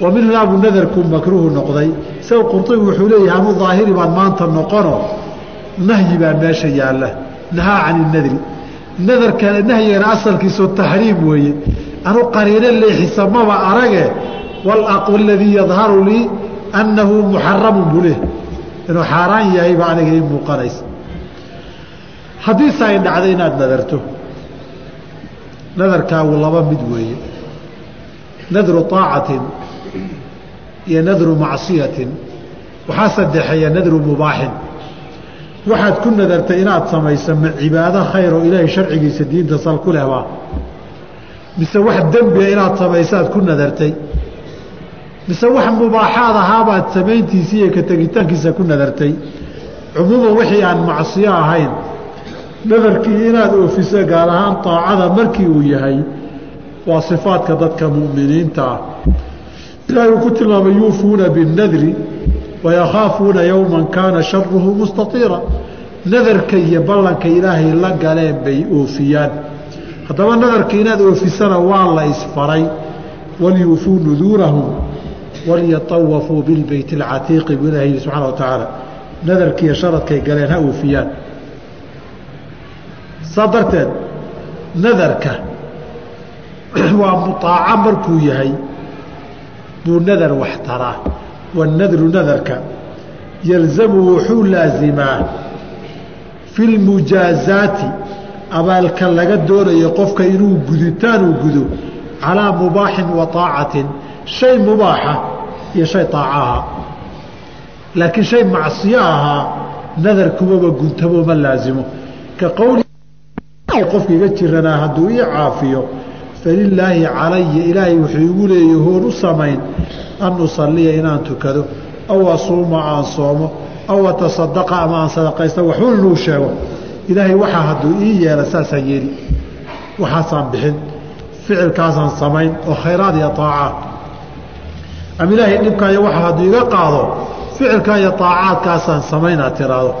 Wa min hunaa buu nadarku makruuhu noqday. Isaga qurtubi wuxuu leeyahay anu daahiri baan maanta noqono. Nahyi baa meesha yaalla. Nahaa can inadri nadarka nahyigana asalkiisu taxriim weeye. Anu qariino leexisa maba arage. Waladii yadharu lii annahu muxaramun buu leh. Inuu xaaraan yahay baa aniga ii muuqanaysa haddiise ay dhacdo inaad nadarto. Nadarkaagu laba mid weeye. Nadru طaacatin iyo nadru macصiyatin waxaa sadexeeya nadru mubaaxin waxaad ku nadartay inaad samayso ma cibaado khayr oo ilaahay sharcigiisa diinta sal ku lehbaa mise wax dembia inaad samaysaad ku nadartay. Mise wax mubaaxaad ahaabaad samayntiisa iyo ka tegitaankiisa ku nadartay. Cumuuman wixii aan macsiyo ahayn nadarkii inaad oofiso gaar ahaan taacada markii uu yahay waa sifaadka dadka mu'miniinta ah. Ilaahay uu ku tilmaamay yuufuuna binnadri wayakhaafuuna yowman kaana sharuhu mustatiira. Nadarka iyo ballanka ilaahay la galeen bay oofiyaan. Haddaba nadarka inaad oofisana waa la isfaray. Walyuufuu nuduurahum walyatawafuu bilbeyt alcatiiqi buu ilahay yihi subxana wa tacaala nadarkiiyo sharadkay galeen ha oofiyaan saa darteed nadarka waa muaaco markuu yahay buu nadar wax taraa. Wanadru nadarka yalzamu wuxuu laasimaa fi lmujaazaati abaalka laga doonayo qofka inuu guditaan uu gudo calaa mubaaxin wa shay mubaaxa iyo shay aaca ahaa. Laakiin shay macsiyo ahaa nadar kumaba guntamo ma laasimo ka qofka iga jiranaa hadduu ii caafiyo falilaahi calaya ilaahay wuxuu igu leeyay hoon u samayn an usaliya inaan tukado aw asuuma aan soomo aw atasadaqa ama aan sadaqaysta waxun inuu sheego. Ilaahay waxaa hadduu ii yeela saasaan yeeli waxaasaan bixin ficilkaasaan samayn oo khayraad iyo aacaad ama ilaahay dhibkaayo waxa hadduu iga qaado ficilkaa iyo aacaadkaasaan samayn aad tiraahdo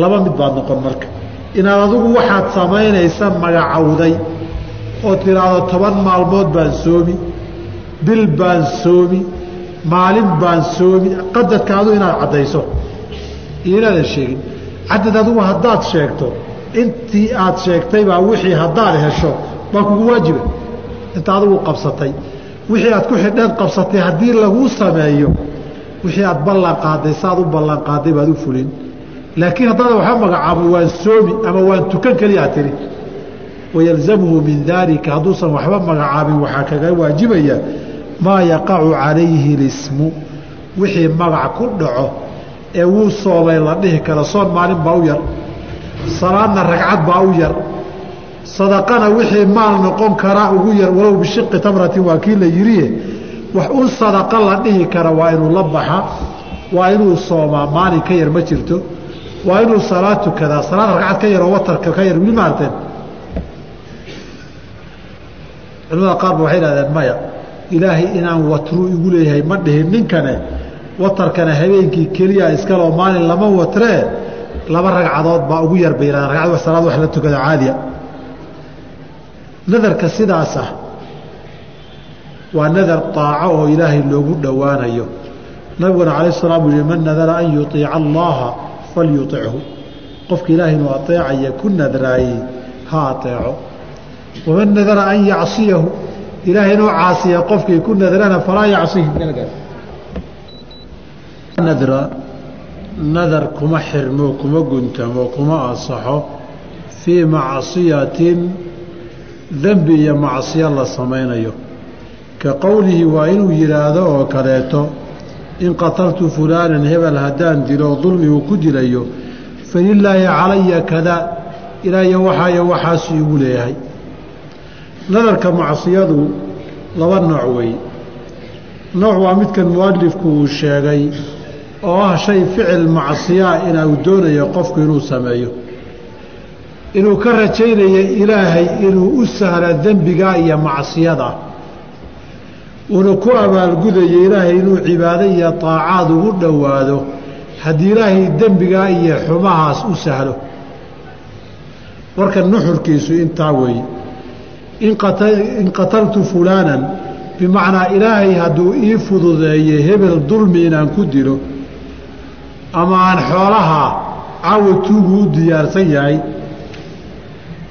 laba mid baad noqon marka inaad adigu waxaad samaynaysa magacowday oo tiraahdo toban maalmood baan soomi bil baan soomi maalin baan soomi qadadka adu inaad caddayso. Iyo inaadan sheegin. Cadad adigu haddaad sheegto intii aad sheegtaybaa wixii haddaad hesho baa kugu waajiba. Inta adigu qabsatay wixii aad ku xidheed qabsatay haddii laguu sameeyo wixii aad ballan qaaday saaad u ballan qaaday baad u fulin laakiin haddaada waxba magacaabay waan soomi ama waan tukan keliyaa tiri wayalzamhu min daalika hadduusan waxba magacaabin waxaa kaga waajibaya maa yaqacu calayhi lismu. Wixii magac ku dhaco ee wuu soomay la dhihi kara soon maalin baa u yar salaadna ragcad baa u yar sadaqana wixii maal noqon karaa ugu yar walow bishiqi tamratin waa kii la yidhiye wax un sadaqa la dhihi kara waa inuu la baxa waa inuu soomaa maalin ka yar ma jirto waa inuu salaad tukadaa salaad ragcad ka yaroo watarka ka yar wili maarteen culimada qaar ba waxay dhahdeen maya ilaahay inaan watru igu leeyahay ma dhihin. Ninkane watarkana habeenkii keliya iskaloo maalin lama watree laba ragcadood baa ugu yar bay yidhahdeen. Ragcad salaad wax la tukada caadiya. Nadarka sidaas ah waa nadar aaco oo ilaahay loogu dhowaanayo. Nabiguna calayh salaam uu yihi man nadara an yuiica allaha falyuichu qofka ilaahay inuu aeecaya ku nadraayey ha aeeco waman nadara an yacsiyahu ilaahay inuu caasiya qofkii ku nadrana falaa yacsihi nadra nadar kuma xirmo kuma guntamo kuma asaxo fii macsiyatin dembi iyo macsiyo la samaynayo ka qowlihi waa inuu yidhaahdo oo kaleeto in qataltu fulaanan hebel haddaan dilo dulmi uu ku dilayo falilaahi calaya kadaa ilaahiyo waxaayo waxaasu igu leeyahay. Nadarka macsiyadu laba nooc weeye nooc waa midkan mualifku uu sheegay oo ah shay ficil macsiyaa inuu doonayo qofku inuu sameeyo. Inuu ka rajaynayo ilaahay inuu u sahla dembigaa iyo macsiyada uuna ku abaalgudayo ilaahay inuu cibaado iyo taacaad ugu dhowaado haddii ilaahay dembigaa iyo xumahaas u sahlo. Warka nuxurkiisu intaa weeye in qataltu fulaanan bimacnaa ilaahay hadduu ii fududeeye hebel dulmi inaan ku dilo ama aan xoolaha caawa tuugu u diyaarsan yahay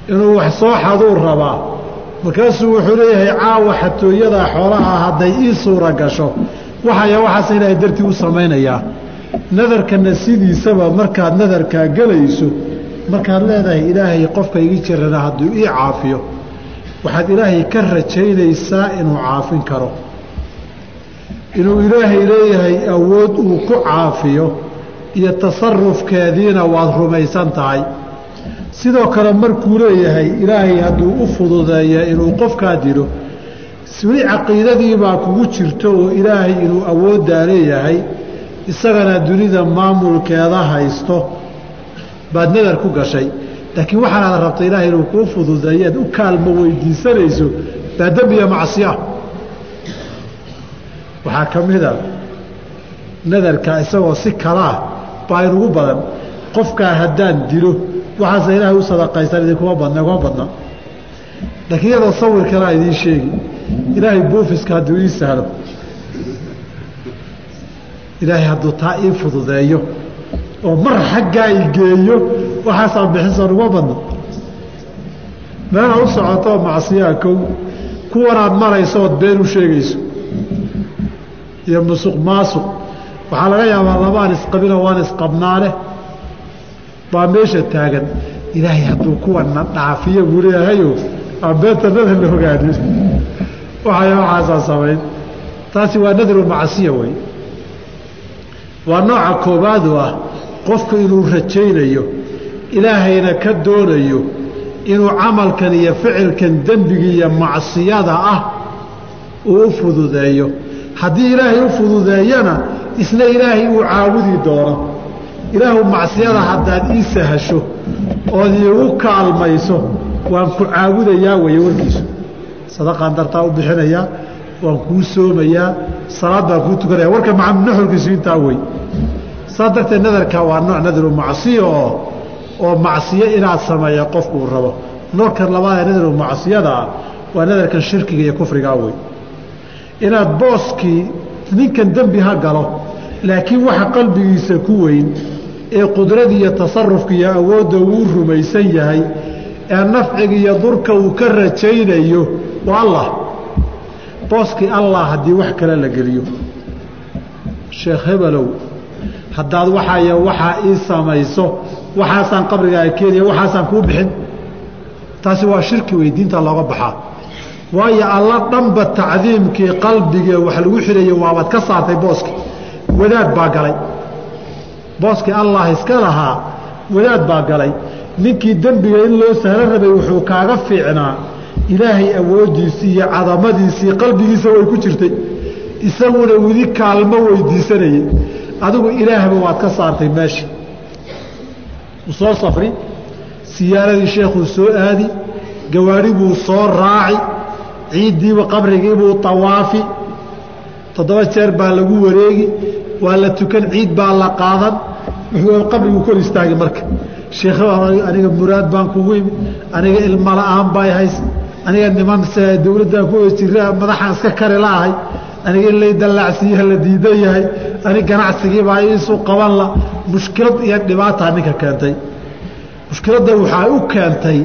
inuu wax soo xaduu rabaa markaasuu wuxuu leeyahay caawa xatooyadaa xoolaha hadday ii suura gasho. Waxaya waxaas ilaahay dartii u samaynayaa nadarkana sidiisaba markaad nadarkaa gelayso markaad leedahay ilaahay qofka igi jirana hadduu ii caafiyo. Waxaad ilaahay ka rajaynaysaa inuu caafin karo. Inuu ilaahay leeyahay awood uu ku caafiyo iyo tasarufkeediina waad rumaysan tahay sidoo kale markuu leeyahay ilaahay hadduu u fududeeya inuu qofkaa dilo weli caqiidadiibaa kugu jirto oo ilaahay inuu awooddaa leeyahay isagana dunida maamulkeeda haysto baad nadar ku gashay. Laakiin waxaanaad rabta ilaahay inuu kuu fududeeyo aad u kaalmo weydiisanayso baa dembiya macsiya. Waxaa ka mida nadarka isagoo si kalaa baa inugu badan qofkaa haddaan dilo waxaase ilaahay u sadaqaysan idinkuma badna kuma badna laakiin iyadoo sawir kalaa idiin sheegi ilaahay buufiska hadduu ii sahlo ilaahay hadduu taa ii fududeeyo oo mar xaggaa i geeyo waxaasaan bixinsan uma badno. Meelaa u socotoo macsiyaa kow kuwanaad marayso ood been u sheegayso iyo musuq maasuq. Waxaa laga yaabaa labaan isqabilo waan isqabnaale baa meesha taagan. Ilaahay hadduu kuwana dhaafiyo buu leeyahayo. Aan beenta nadar la ogaanin waxaasaa samayn taasi waa nadru macsiya wey. Waa nooca koowaadu ah qofku inuu rajaynayo ilaahayna ka doonayo inuu camalkan iyo ficilkan dembiga iyo macsiyada ah uu u fududeeyo. Haddii ilaahay u fududeeyana isna ilaahay uu caabudi doono ilaahu macsiyada haddaad ii sahasho ood iigu kaalmayso waan ku caabudayaa weeye warkiisu. Sadaqaan dartaa u bixinayaa waan kuu soomayaa salaad baan kuu tukanaya. Warka nuxurkiisu intaa wey saas darteed nadarka waa nooc nadaru macsiya oo oo macsiyo inaad sameeya qofku uu rabo. Noorkan labaad ee nadaru macsiyada ah waa nadarkan shirkiga iyo kufrigaa wey inaad booskii ninkan dembi ha galo laakiin waxa qalbigiisa ku weyn ee qudrada iyo tasarufka iyo awoodda uu rumaysan yahay ee nafciga iyo durka uu ka rajaynayo waa allah. Booskii allah haddii wax kale la geliyo. Sheekh hebelow haddaad waxaay waxaa ii samayso waxaasaan qabrigaaga keenaya waxaasaan kuu bixin. Taasi waa shirki wey diinta looga baxaa. Waayo alla dhanba tacdiimkii qalbigee wax lagu xidhayo waabaad ka saartay booski wadaad baa galay booskii allah iska lahaa wadaad baa galay. Ninkii dembiga in loo sahlo rabay wuxuu kaaga fiicnaa. Ilaahay awooddiisii iyo cadamadiisii qalbigiisa way ku jirtay. Isaguna weli kaalmo weydiisanayay. Adigu ilaahba waad ka saartay meesha soo safri. Siyaaradii sheekhuu soo aadi. Gawaari buu soo raaci. Ciiddiiba qabrigiibuu tawaafi. Toddoba jeer baa lagu wareegi waa la tukan ciid baa la qaadan. Qabriguu kor istaagi marka. Sheekh aniga muraad baan kugu imi aniga ilmo la'aan bay hays aniga niman dowladdan ku jira madaxaan iska kari laahay aniga in lay dallaacsiiyaha la diidan yahay anig ganacsigiibaa iisu qaban la. Mushkilad iyo dhibaataa ninka keentay. Mushkiladda waxaa u keentay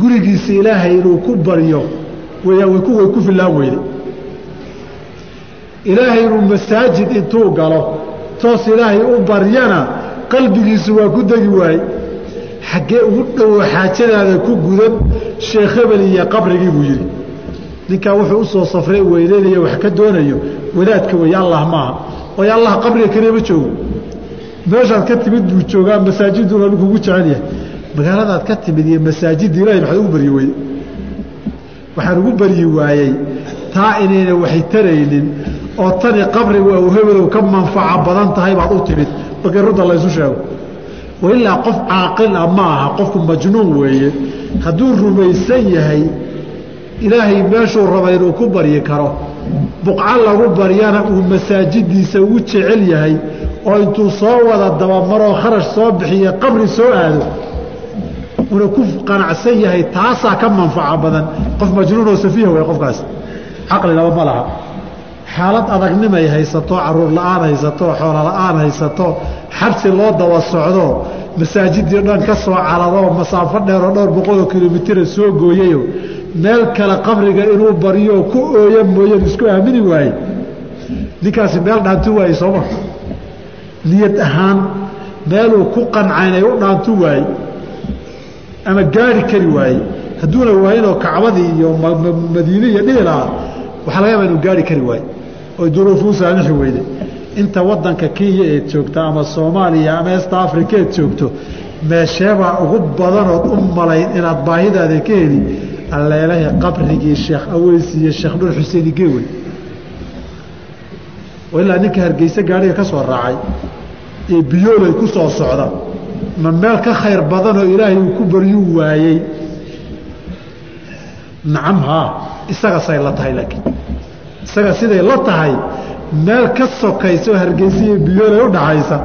gurigiisa ilaahay inuu ku baryo way ku fillaan weyday ilaahay inuu masaajid intuu galo toos ilaahay u baryana qalbigiisu waa ku degi waaye xaggee ugu dhowo xaajadaada ku gudan sheekh iyo qabrigii buu yidhi ninkaa wuxuu u safray weyneynaya wax ka doonayo wadaadka weeye allah maaha waayo allah qabriga keliya ma joogo. Meeshaad ka timid buu joogaa masaajiduna kugu jecel yahay. Magaaladaad ka timid iyo masaajidda ilahay maxaad ugu baryi weyde waxaan ugu baryi waayey taa inayna waxay taraynin oo tani qabrigu u hebelow ka manfaco badan tahay baad u timid. Markii runta laysu sheego wailaa qof caaqil ah ma aha qofku majnuun weeye. Hadduu rumaysan yahay ilaahay meeshuu raba inuu ku baryi karo. Buqco lagu baryana uu masaajidiisa ugu jecel yahay oo intuu soo wada dabamaroo kharash soo bixiye qabri soo aado una ku qanacsan yahay taasaa ka manfaco badan. Qof majnuun oo safiiha wey qofkaas. Caqli laba ma laha xaalad adagnimay haysato carruur la'aan haysato xoolo la'aan haysato xabsi loo daba socdo masaajidii dhan ka soo carado masaafo dheeroo dhowr boqoloo kilomitira soo gooyayo meel kale qabriga inuu baryo ku ooya mooyeen isku aamini waaye. Ninkaasi meel dhaantu waaye sooma niyad ahaan meeluu ku qancaynay u dhaantu waaye ama gaari kari waaye. Hadduuna waayinoo kacbadii iyo madiine iyo dhihi lahaa waxaa laga yaaba inuu gaari kari waaye oy duruufuu saamixi weyde inta wadanka kenya eed joogta ama soomaaliya ama east africa eed joogto meesheebaa ugu badanood u malayn inaad baahidaada ka heli. Alleelahay qabrigii sheekh aweys iyo sheekh dhul xuseeni geewey ilaa ninka hargeyse gaariga ka soo raacay ee biyoolay ku soo socda ma meel ka khayr badanoo ilaahay uu ku baryuu waayey. Nacam haa isaga say la tahay laakiin isaga siday la tahay meel ka sokayso hargeysa iyo biyoolay u dhaxaysa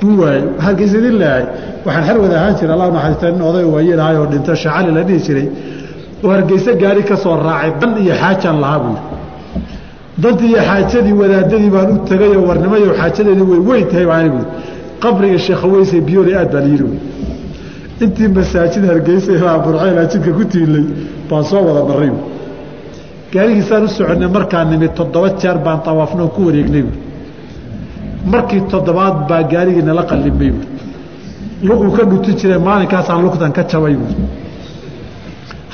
buu hargeysa idin leehay waxaan xer wada ahaan jira allah naxariista oday waayelahay oo dhinto shacali la dhihi jiray oo hargeyse gaari ka soo raacay dan iyo xaajaan lahaa buu dantii iyo xaajadii wadaadadii baan u tegay oo warnimayo xaajadeedii way weyn tahay baan buui qabriga sheekhaweysee biyoolay aad baa la yidhi intii masaajid hargeysa ilaa burceyla jidka ku tiilay baan soo wada marray gaarigiisaan u soconnay markaan nimid toddoba jeer baan tawaafnoo ku wareegnay. Markii toddobaad baa gaarigii nala qallimay luquu ka dhuti jiray maalinkaasaan lugtan ka jabay. Buui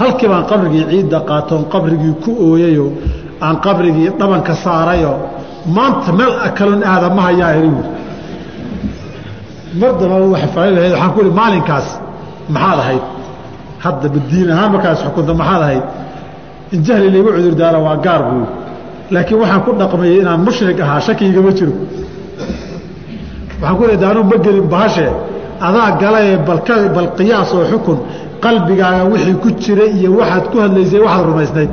halkii baan qabrigii ciidda qaatoon qabrigii ku ooyayoo aan qabrigii dhabanka saarayoo maanta meel kaloon aadama hayaa heli buui mar damba waxaan ku ihi maalinkaas maxaad ahayd? Hadda diin ahaan markaas xukunta maxaad ahayd in jahli laygu cudurdaara waa gaar buu. Laakiin waxaan ku dhaqmayey inaan mushrik ahaa shaki igama jiro. Waxaan ku ihi daanu ma gelin bahashe adaa galaye bal qiyaas oo xukun qalbigaaga wixii ku jira iyo waxaad ku hadlaysay waxaad rumaysnayd.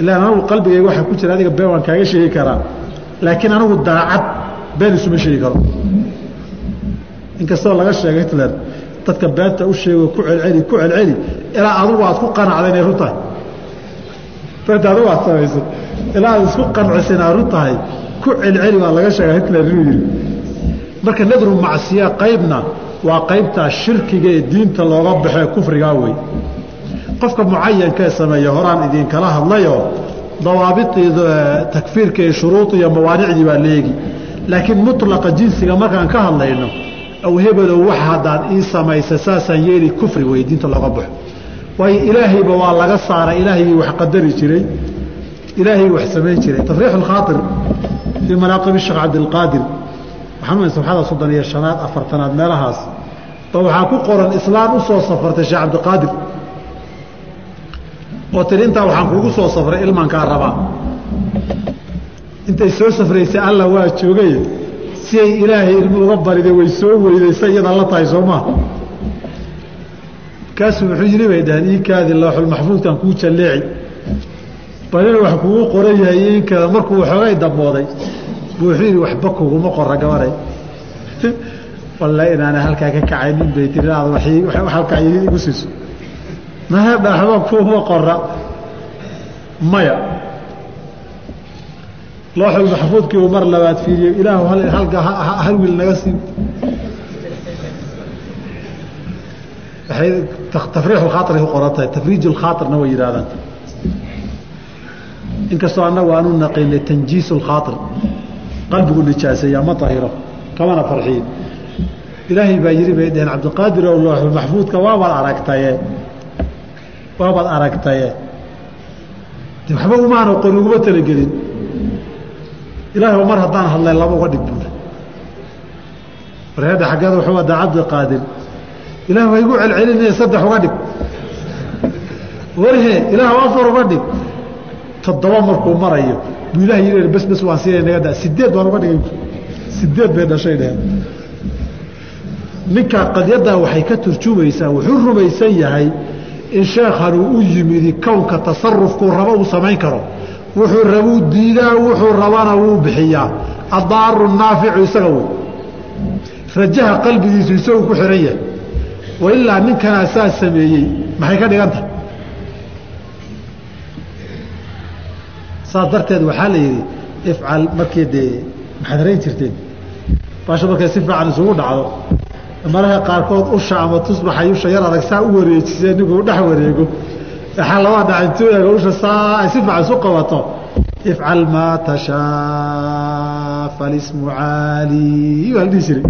Ilaan anigu qalbigayga waxaa ku jira adiga been waan kaaga sheegi karaa. Laakiin anigu daacad been isuma sheegi karo. Inkastoo laga sheega hitler dadka beenta u sheego ku celceli ku celceli ilaa adugu aad ku qanacda inay run tahay. Adugu aad samaysay ilaa aad isku qancisa inaa run ku celceli baa laga sheegaa hitler inuu yidhi. Marka nadru macsiya qaybna waa qaybtaa shirkiga ee diinta looga baxee kufrigaa wey qofka mucayankaee sameeya horaan idinkala hadlayoo dawaabitii takfiirka iyo shuruud iyo mawaanicdii baa leegi. Laakiin mutlaqa jinsiga markaan ka hadlayno aw hebelow wax haddaad ii samaysa saasaan yeeli kufri wey diinta looga baxo waayo ilaahayba waa laga saaray ilaahaygii wax qadari jiray ilaahaygii wax samayn jiray. Tafriix alkhaair fii manaaqibi sheekh cabdilqaadir waxaan safxada soddon iyo shanaad afartanaad meelahaas. Ba waxaa ku qoran islaan u soo safartay sheekh cabdiqaadir oo tiri intaa waxaan kuugu soo safray ilmankaa rabaa intay soo safraysay alla waa joogay. Si ay ilaahay ilmi uga bariday way soo weydaysa iyadaa la tahay soo maa kaasuu wuxuu yidhi bay dhaheen iikaadi looxulmaxfuudkan kuu jalleeci. Balina wax kugu qoran yahay inkada markuu waxoogay dambooday buu wuxuu yidhi waxba kuguma qora gabaray walla inaana halkaa ka kacaynin bay tiri inaad halkaa igu siiso. Mahadhaxba kuuma qora maya. Looxul maxfuudkii uu mar labaad fiiriyo ilaahu hal wiil naga sii tafriix khaair ku qoran tahay tafriij khaairna way yidhahdaan inkastoo annagu aanu naqinay tanjiis khaair qalbigu nijaaseeya ma ahiro kamana farxiyin ilaahay baa yidhi bay dheheen cabdiqaadir ow looxul maxfuudka waabaad aragtaye waabaad aragtaye de waxba umaana qori uguma talagelin ilaahay mar haddaan hadlay laba uga dhig buuri warheedha xaggeeda wuxuu wadaa cabdiqaadir ilaah waa igu celcelinaya saddex uga dhig. Warhe ilaah afar uga dhig. Toddoba markuu marayo buu ilaah yidhi bes bes waan siinay naga daa sideed baan uga dhigay. Sideed bay dhashay dheheen ninkaa qadyadaa waxay ka turjumaysaa wuxuu rumaysan yahay in sheekhanuu u yimidi kownka tasarufkuu rabo uu samayn karo. Wuxuu rabuu diidaa wuxuu rabana wuu bixiyaa. Adaaru naaficu isaga wey rajaha qalbigiisu isagu ku xihan yahay wailaa ninkanaa saa sameeyey. Maxay ka dhigan tahay saas darteed waxaa la yidhi ifcal markii dee maxaad rayn jirteen? Baasha markay si fiican isugu dhacdo. Mararka qaarkood usha ama tusbaxay usha yar adag saa u wareejisee ninkuu dhex wareego. Waxaa labaa dhacintooyaga usha saa ay si fiican isu qabato. Ifcal maa tashaa falismu caali baa la dhihi jiray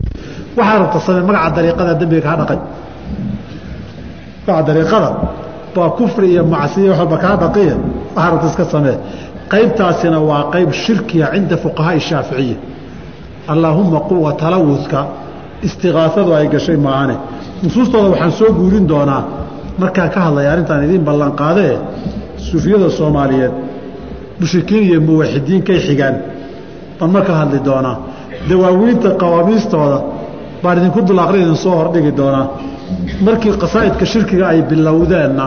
waxaa rabta samee magaca dariiqada dembiga kaa dhaqay. waa dariiqada waa kufri iyo macsiya wax walba kaa dhaqiya rabta iska samee. Qaybtaasina waa qayb shirkiya cinda fuqahaai shaaficiya allaahumma quwa talawudka istiqaasadu ay gashay maahane. Nusuustooda waxaan soo guurin doonaa markaan ka hadlaya arrintaan idiin ballanqaadee suufiyada soomaaliyeed mushrikiin iyo muwaxidiin kay xigaan baan marka hadli doonaa. Dawaawiinta qawaamiistooda baan idinku dul aqri idin soo hordhigi doonaa markii qasaa'idka shirkiga ay bilowdeenna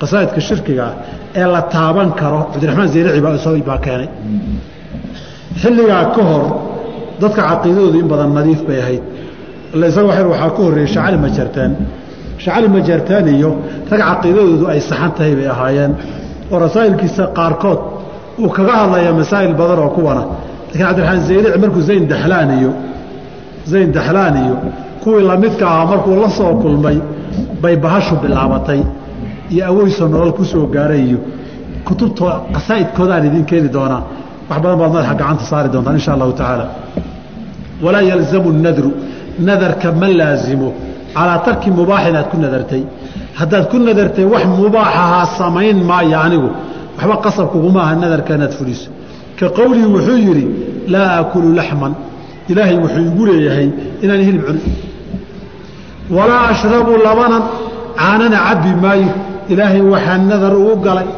qasaa'idka shirkiga ee la taaban karo cabdiraxmaan zeylaci baa baa keenay. Xilligaa ka hor dadka caqiidadoodu in badan nadiif bay ahayd. Illa isaga waxyar waxaa ka horreeyey shacali majartaan. Shacali majartaan iyo rag caqiidadoodu ay saxan tahay bay ahaayeen. Oo rasaa'ilkiisa qaarkood uu kaga hadlaya masaa'il badan oo kuwana lakiin cabdiraxmaan zeylici markuu zayn daxlaan iyo zayn daxlaan iyo kuwii lamidka ahaa markuu la soo kulmay bay bahashu bilaabatay iyo aweyso nolol ku soo gaaray iyo kutubtoo qasaa'idkoodaan idiin keeni doonaa. Wax badan baad madaxa gacanta saari doontaan insha allahu tacaala. Walaa yalzamu nadru nadarka ma laazimo. Calaa tarki mubaaxin aad ku nadartay. Haddaad ku nadartay wax mubaaxahaa samayn maayo anigu. Waxba qasab kuguma aha nadarka inaad fuliso. Ka qowlii wuxuu yidhi laa aakulu laxman. Ilaahay wuxuu igu leeyahay inaan hilib cunin walaa ashrabu labanan caanana cabbi maayo. Ilaahay waxaa nadar uu galay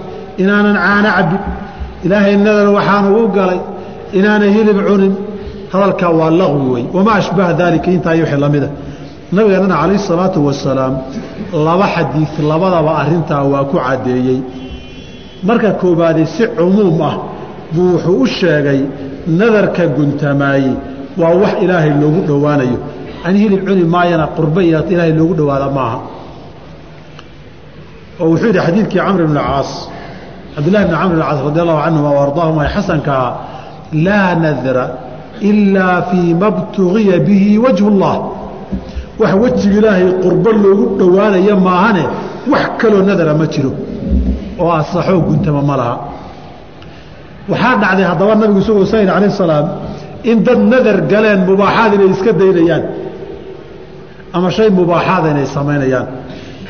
inaanan caano cabbin ilaahay nadar waxaan uu galay inaana hilib cunin. Hadalkaa waa laqwi wey wamaa ashbaha daalika intaa iyo wixii lamida nabigeenana calayhi salaatu wasalaam laba xadiid labadaba arrintaa waa ku caddeeyey. Marka koobaadee si cumuum ah buu wuxuu u sheegay nadarka guntamaaye waa wax ilaahay loogu dhowaanayo an hilib cuni maayana qurbe iyo ilaahay loogu dhowaada maaha. Oo wuxuu yidhi xadiidkii camr bn caas cabdillahi bn camr bn radi allahu canhuma wa ardaahuma ee xasankaa laa nadra ilaa fii ma btugiya bihi wajhu اllah wax wejiga ilaahay qurbo loogu dhowaanaya maahane wax kaloo nadara ma jiro oo asaxoo guntama ma laha. Waxaa dhacday haddaba nabigu isagoo sayid calayh salaam in dad nadar galeen mubaaxaad inay iska daynayaan ama shay mubaaxaada inay samaynayaan.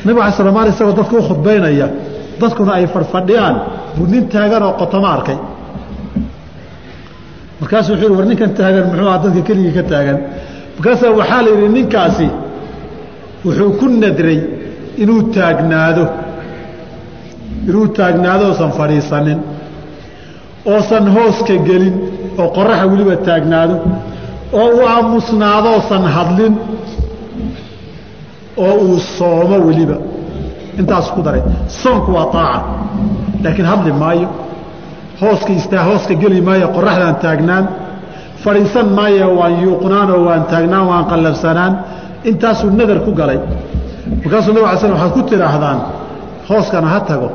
Nabig ala slam al isagoo dadka u khudbaynaya dadkuna ay fadhfadhiyaan buu nin taagan oo qotoma arkay. Markaasuu wuxuu yhi war ninkan taagan muxuu aha dadka keligii ka taagan. Markaasaa waxaa la yidhi ninkaasi wuxuu ku nadray inuu taagnaado inuu taagnaado oosan fadhiisanin oosan hooska gelin oo qoraxa weliba taagnaado oo uu aamusnaadoosan hadlin oo uu soomo weliba. Intaas ku daray soonku waa aaca laakiin hadli maayo. Hooska istaa hooska geli maayo qoraxdaan taagnaan. Fadhiisan maayo waan yuuqnaan oo waan taagnaan waan qallabsanaan. Intaasuu nadar ku galay. Markaasuu nabig ala slam waxaad ku tidhaahdaan hooskana ha tago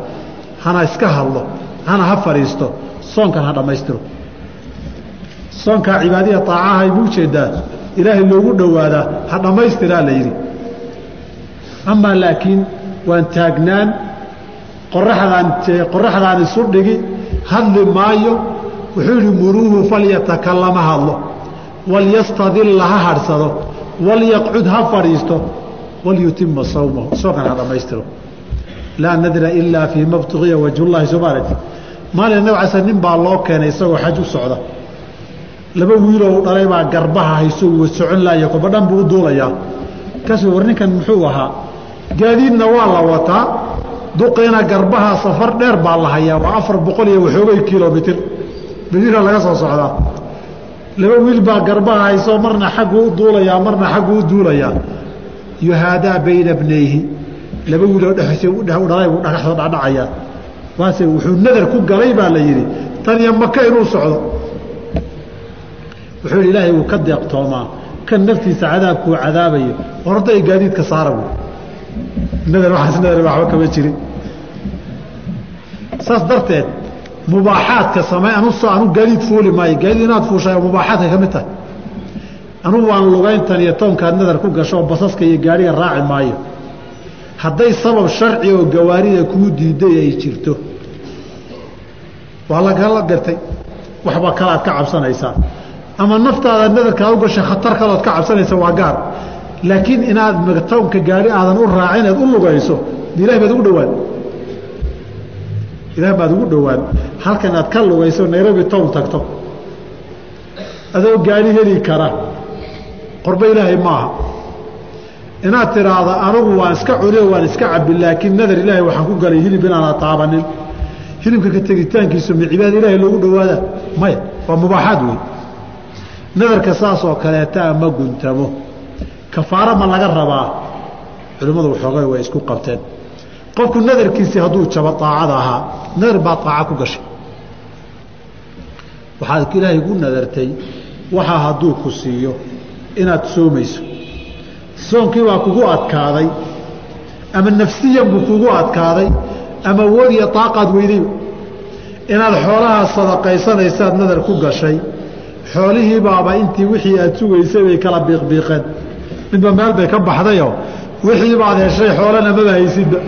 hana iska hadlo hana ha fadhiisto soonkan ha dhammaystiro. Soonkaa cibaadiya aacahay buu jeedaa. Ilaahay loogu dhowaadaa ha dhammaystiraa la yidhi amaa laakiin waan taagnaan qoraxdaan isu dhigi hadli maayo wuxuu yidhi muruuhu falyatakallama hadlo. Walyastadilla ha hadhsado walyaqcud ha fadhiisto. Walyutima sawmahu soonkan ha dhammaystiro laa nadra ilaa fii ma btuqiya wajhullahi soomaaliti maalin nab casar nin baa loo keenay isagoo xaj u socda. Laba wiiloo u dhalay baa garbaha hayso socon laaya koba dhan buu u duulayaa. Markaasuu war ninkan muxuu ahaa gaadiidna waa la wataa. Duqiina garbaha safar dheer baa la hayaa waa afar boqol iyo waxoogay kilomitir. Madiina laga soo socdaa laba wiil baa garbaha hayso marna xagguu u duulayaa marna xagguu u duulayaa. Yuhaadaa bayna bnayhi laba wiiloo dhalay buu dhagaxda dhacdhacayaa waase wuxuu nadar ku galay baa la yidhi tan iyo maka inuu socdo. Wuxuu yidhi ilaahay wuu ka deeqtoomaa. Kan naftiisa cadaabkuu cadaabayo ay gaadiidka saara buy nadar waxaas nadar waxba kama jirin. Saas darteed mubaaxaadka samey anu anu gaadiid fuuli maayo. Gaadiid inaad fuushay oo mubaaxaadka ka mid tahay. Anugu waan lugayntan iyo toonkaad nadar ku gasho basaska iyo gaariga raaci maayo. Hadday sabab sharci oo gawaarida kuu diiday ay jirto. Waa lagala gartay. Waxba kalaad ka cabsanaysaa. Ama naftaada nadarkaad u gashay khatar kalood ka cabsanaysa waa gaar laakiin inaad townka gaari aadan u raacin eed u lugayso ilahay baad ugu dhawaan ilaah baad ugu dhowaan. Halkan aad ka lugayso nairobi town tagto. Adoo gaari heli kara. Qorbo ilaahay maaha. Inaad tiraahdo anigu waan iska cuniyo waan iska cabbi laakiin nadar ilaahay waxaan ku galay hilib inaana taabanin. Hilibka ka tegitaankiisu ma cibaada ilaahay loogu dhawaada maya waa mubaaxaad wey nadarka saas oo kaleeta ma guntamo kafaaro ma laga rabaa. Culimmadu waxoogay way isku qabteen. Qofku nadarkiisii hadduu jabo aacada ahaa nadar baad aaca ku gashay. Waxaad ilaahay gu nadartay waxaa hadduu ku siiyo inaad soomayso. Soonkii baa kugu adkaaday ama nafsiyan buu kugu adkaaday ama wadiya aaqaad weydayba inaad xoolahaa sadaqaysanaysaad nadar ku gashay xoolihii baaba intii wixii aad sugaysay bay kala biiqbiiqeen midba meel bay ka baxdayoo wixii baad heshay xoolana maba haysidba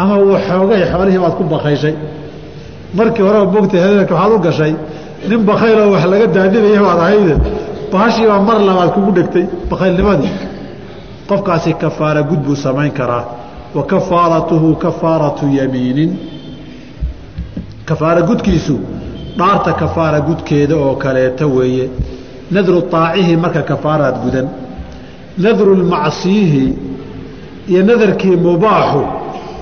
ama xoogay xoolihii baad ku bakayshay markii horeba mogtay habeenka waxaad u gashay nin bakayloo wax laga daadinaya baad ahayde bahashiibaa mar labaad kugu dhegtay bakaylnimadii qofkaasi kafaara gud buu samayn karaa. Wa kafaaratuhu kafaaratu yamiinin. Kafaara gudkiisu dhaarta kafaara gudkeeda oo kaleeta weeye. Nadru aacihi marka kafaaraad gudan nadru lmacsiyihi iyo nadarkii mubaaxu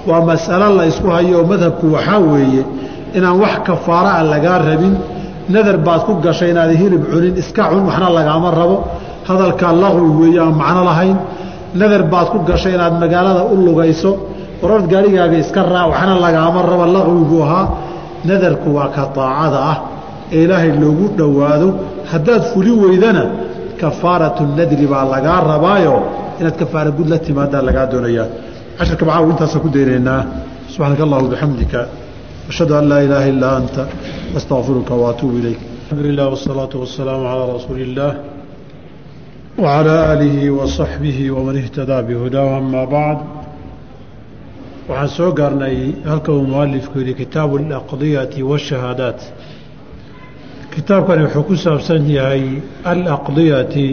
waa masalo la hayo oo madhabku waxaa weeye inaan wax kafaara a lagaa rabin. Nadar baad ku gashay inaad hilib cunin iska cun waxna lagaama rabo. Hadalkaa laqwi weeye aan macno lahayn. Nadar baad ku gashay inaad magaalada u lugayso warord gaarigaaga iska raac waxna lagaama rabo laqwiguu ahaa. Nadarku waa ka daacada ah ee ilaahay loogu dhowaado. Haddaad fuli weydana kafaaratu nadri baa lagaa rabaayo inaad kafaara gud la timaadaa lagaa doonayaa casharka macaaw intaasaan ku daynaynaa? Subxaanaka allahu bixamdika ashhadu an laa ilaaha illaa anta astaqfiruka waatuubu ilayk. Alxamdu lilah wsalaatu wasalaamu calaa rasuuli illaah wacalaa aalihi wa waman ihtadaa bihudaahu amaa bacd. Waxaan soo gaarnay halka uu mualifku yidhi kitaabu alaqdiyati waashahaadaat kitaabkani wuxuu ku saabsan yahay alaqdiyati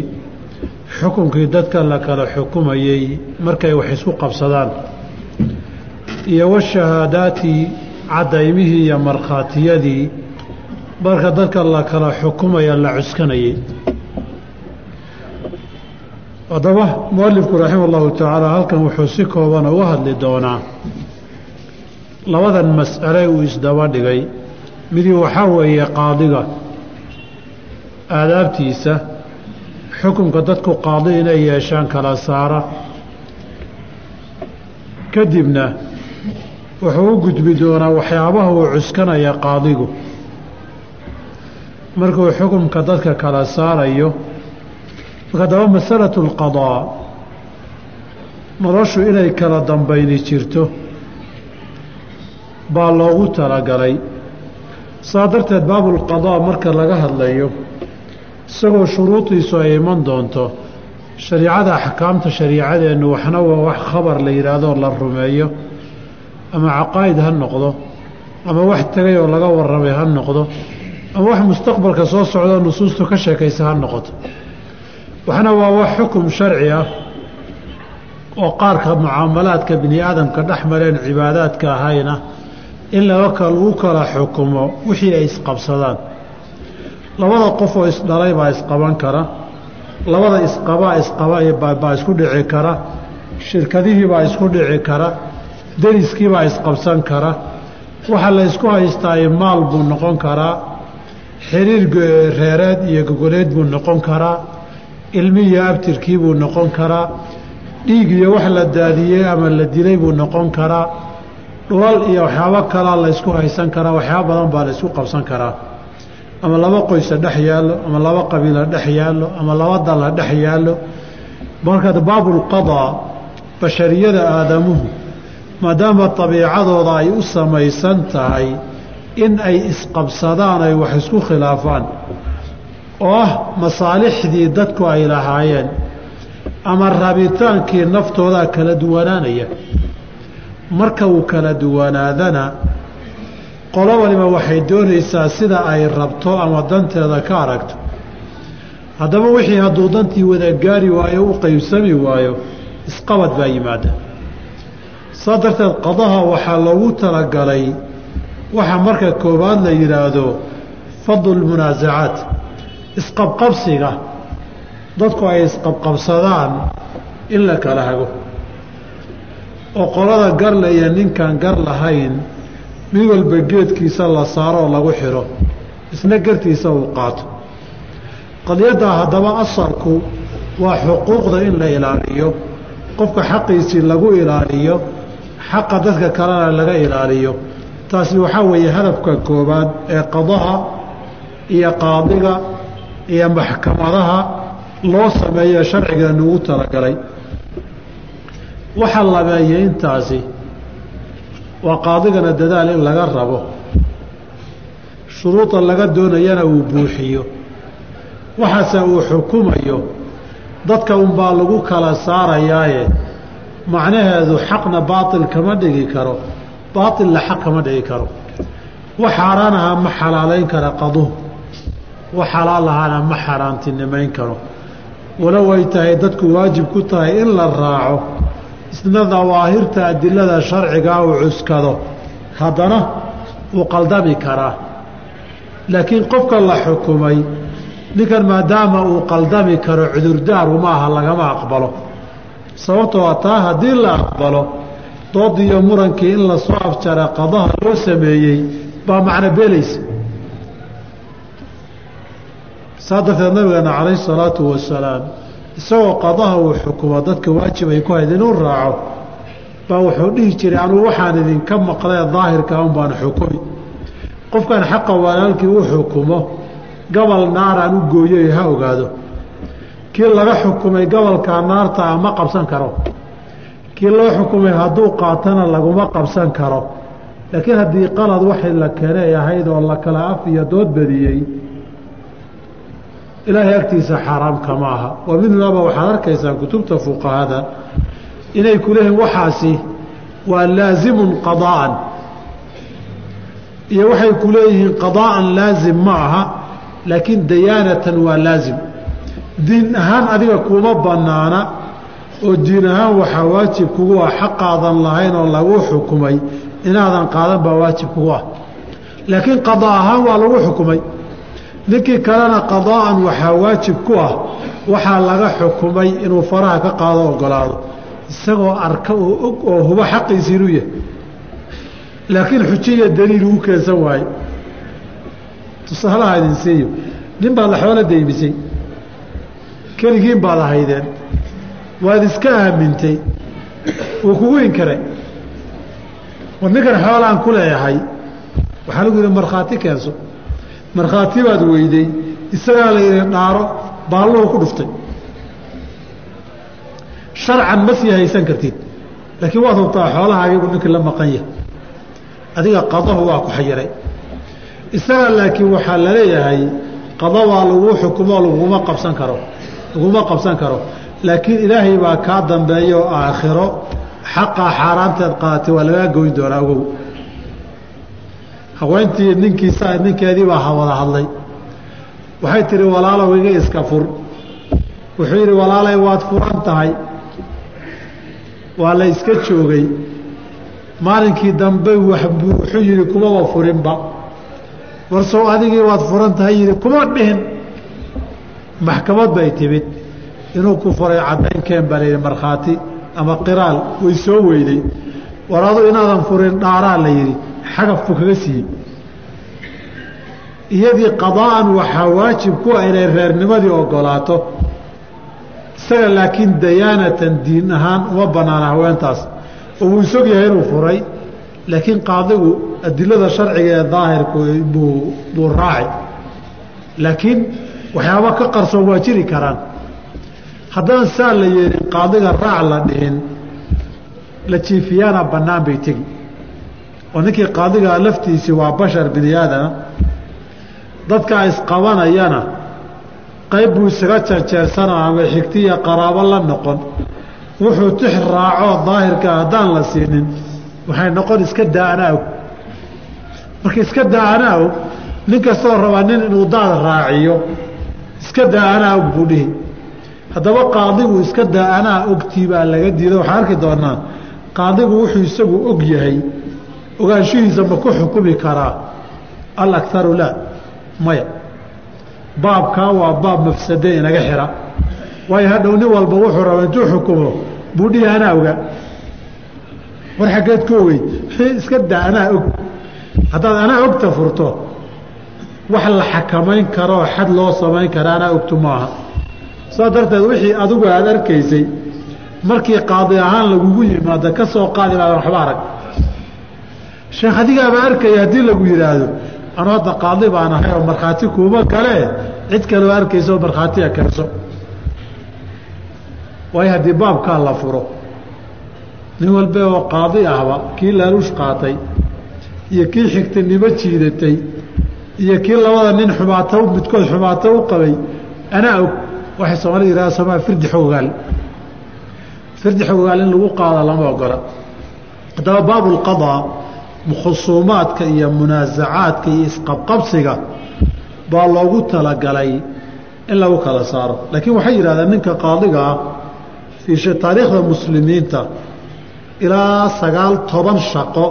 xukunkii dadka la kala xukumayey markay wax isku qabsadaan iyo washahaadaati cadaymihii iyo markhaatiyadii marka dadka la kala xukumaya la cuskanayey haddaba mualifku raxima allahu tacaala halkan wuxuu si kooban uga hadli doonaa labadan mas'ale uu isdaba dhigay. Midii waxaa weeye qaadiga aadaabtiisa xukunka dadku qaadi inay yeeshaan kala saara kadibna wuxuu u gudbi doonaa waxyaabaha uu cuskanaya qaadigu. Markuu xukunka dadka kala saarayo marka daba masalatu alqadaa noloshu inay kala dambayni jirto baa loogu talagalay. Saa darteed baabulqadaa marka laga hadlayo isagoo shuruudiisu ay iman doonto shariicada axkaamta shariicadeennu waxna waa wax khabar la yidhaahdo la rumeeyo ama caqaa'id ha noqdo ama wax tegay oo laga warramay ha noqdo ama wax mustaqbalka soo socdo nusuustu ka sheekaysa ha noqoto. Waxna waa wax xukum sharci ah oo qaarka mucaamalaadka bini aadamka dhex mareen cibaadaadka ahayna in laga lagu kala xukumo wixii ay isqabsadaan labada qof oo isdhalay baa isqaban kara. Labada isqabaa isqaba baa isku dhici kara. Shirkadihii baa isku dhici kara. Deriskii baa isqabsan kara. Waxa la ysku haystaaye maal buu noqon karaa. Xiriir reereed iyo gogoleed buu noqon karaa. Ilmi iyo abtirkii buu noqon karaa. Dhiig iyo wax la daadiyey ama la dilay buu noqon karaa. Dhulal iyo waxyaabo kalaa la ysku haysan karaa. Waxyaabo badan baa la ysku qabsan karaa ama laba qoysa dhex yaallo ama laba qabiila dhex yaallo ama laba dalla dhex yaallo. Marka baabulqadaa bashariyada aadamuhu maadaama dabiicadooda ay u samaysan tahay in ay isqabsadaan ay wax isku khilaafaan oo ah masaalixdii dadku ay lahaayeen ama rabitaankii naftoodaa kala duwanaanaya. Marka uu kala duwanaadana qolo waliba waxay doonaysaa sida ay rabto ama danteeda ka aragto. Haddaba wixii hadduu dantii wada gaari waayo u qaybsami waayo isqabad baa yimaada. Saa darteed qadaha waxaa loogu talagalay waxa marka koowaad la yidhaahdo fadlu lmunaasacaat isqabqabsiga. Dadku ay isqabqabsadaan in la kala hago. Oo qolada garle iyo ninkaan gar lahayn mid walba geedkiisa la saaro oo lagu xidho isna gartiisa uu qaato. Qadiyaddaa haddaba asalku waa xuquuqda in la ilaaliyo qofka xaqiisii lagu ilaaliyo xaqa dadka kalena laga ilaaliyo. Taasi waxaa weeye hadafka koowaad ee qadaha iyo qaadiga iyo maxkamadaha loo sameeyo sharciga nugu talagalay. Waxaa labeeyay intaasi waa qaadigana dadaal in laga rabo. Shuruuda laga doonayana uu buuxiyo. Waxaase uu xukumayo. Dadka unbaa lagu kala saarayaaye. Macnaheedu xaqna baatil kama dhigi karo. Baatilna xaq kama dhigi karo. Wax xaaraan ahaa ma xalaalayn kara qaduhu. Wax xalaal ahaana ma xaaraantinimayn karo. Walow ay tahay dadku waajib ku tahay in la raaco isna dawaahirta adilada sharcigaa uu cuskado. Haddana wuu qaldami karaa laakiin qofka la xukumay ninkan maadaama uu qaldami karo cudurdaaru maaha lagama aqbalo. Sababtoo a taa haddii la aqbalo doodii iyo murankii in la soo afjara qadaha loo sameeyey baa macno beelaysa saa darteed nabigeena calayhi salaatu wasalaam isagoo qadaha uu xukumo dadka waajib ay ku hayd inuu raaco baa wuxuu dhihi jiray anugu waxaan idinka maqlee daahirka un baan xukumi. Qofkan xaqa walaalkii u xukumo gobol naaraan u gooyoy ha ogaado. Kii laga xukumay gobolkaa naartaa ma qabsan karo. Kii loo xukumay hadduu qaatana laguma qabsan karo. Laakiin haddii qalad waxay la keenay ahayd oo la kala af iyo dood badiyey ilaahay agtiisa xaaraamka ma aha. Wa midnaaba waxaad arkaysaan kutubta fuqahada inay ku leeyihiin waxaasi waa laasimun qadaa'an iyo waxay ku leeyihiin qadaa'an laasim ma aha laakiin dayaanatan waa laasim diin ahaan adiga kuma bannaana oo diin ahaan waxaa waajib kugu ah xaqaadan lahayn oo lagu xukumay inaadan qaadan baa waajib kugu ah. Laakiin qadaa ahaan waa lagu xukumay ninkii kalena qadaa'an waxaa waajib ku ah waxaa laga xukumay inuu faraha ka qaado ogolaado isagoo arka oo og oo hubo xaqiisi inuu yahay. Laakiin xujiya daliil uu keensan waaye. Tusaalaha idin siiyo nin baad la xoolo daymisay keligiin baad ahaydeen waad iska aamintay. Wuu kugu inkaray war ninkan xoolaan ku leeyahay waxaa lagu yidhi markhaati keenso markhaati baad weyday isagaa la yidhi dhaaro baalluhu ku dhuftay. Sharcan ma sii haysan kartid laakiin waad hubtaa xoolahaagiibu ninkii la maqan yahay. Adiga qadahu waa ku xayiray. Isaga laakiin waxaa la leeyahay qada waa laguu xukumo laguma qabsan karo laguma qabsan karo. Laakiin ilaahay baa kaa dambeeya oo aakhiro xaqaa xaaraanteed qaadatay waa lagaa goyn doonaa ogow haweentii ninkiisa ninkeedii baa wada hadlay. Waxay tihi walaalow iga iska fur. Wuxuu yidhi walaalay waad furan tahay. Waa la iska joogay. Maalinkii dambe wuxuu yidhi kumaba furinba. Warsow adigii waad furan tahay. Yidhi kuma dhihin. Maxkamad bay timid. Inuu ku furay caddaynkeen baa layidhi markhaati ama qiraal way soo weyday war inaadan furin dhaaraa la yidhi xagaf buu kaga siiyey. Iyadii qadaa'an waxaa waajib ku ah inay reernimadii ogolaato. Isaga laakiin dayaanatan diin ahaan uma banaana haweentaas. Oo wuu isog yahay inuu furay laakiin qaadigu adilada sharciga ee daahirku buu buu raaci laakiin waxyaaba ka qarsoon waa jiri karaan. Haddaan saa la yeelin qaadiga raac la dhihin la jiifiyaana bannaan bay tegi. oo ninkii qaadigaa laftiisii waa bashar bini aadana dadkaa isqabanayana qayb buu isaga jeerjeersana ama xigtiya qaraabo la noqon. Wuxuu tix raacoo daahirka haddaan la siinin waxay noqon iska daanaaw. Marka iska daanaaw nin kastoo rabaa nin inuu daad raaciyo iska daa anaa og buu dhihi. Haddaba qaadigu iska daa anaa ogtii baa laga diiday. Waxaan arki doonaa qaadigu wuxuu isagu og yahay ogaanshihiisa ma ku xukumi karaa alakaru laa maya. Baabkaa waa baab mafsade inaga xira. Waayo hadhow nin walba wuxuu raba intuu xukumo buu dhihi anaa oga. War xaggeed ku ogey iska daa anaa og. Haddaad anaa ogta furto wax la xakamayn karoo xad loo samayn kara anaa ogtu maaha. Saa darteed wixii adigu aada arkaysay markii qaadi ahaan lagugu yimaado ka soo qaadi maadan waxba arag. Sheekh adigaaba arkaya haddii lagu yidhaahdo anu hadda qaadi baan ahay oo markhaati kuuma galee cid kaloo arkaysa oo markhaatiga keenso waayo haddii baabkaa la furo. Nin walbe oo qaadi ahba kii laaluush qaatay iyo kii xigtanimo jiidatay iyo kii labada nin xumaato midkood xumaato u qabay anaa og waxay soomaalida yihahda somaa firdi xogaal firdi xogaal in lagu qaado lama ogola. Haddaba baabulqadaa khusuumaadka iyo munaasacaadka iyo isqabqabsiga baa loogu talagalay in lagu kala saaro. Laakiin waxay yidhahdeen ninka qaadiga ah fii taariikhda muslimiinta ilaa sagaal toban shaqo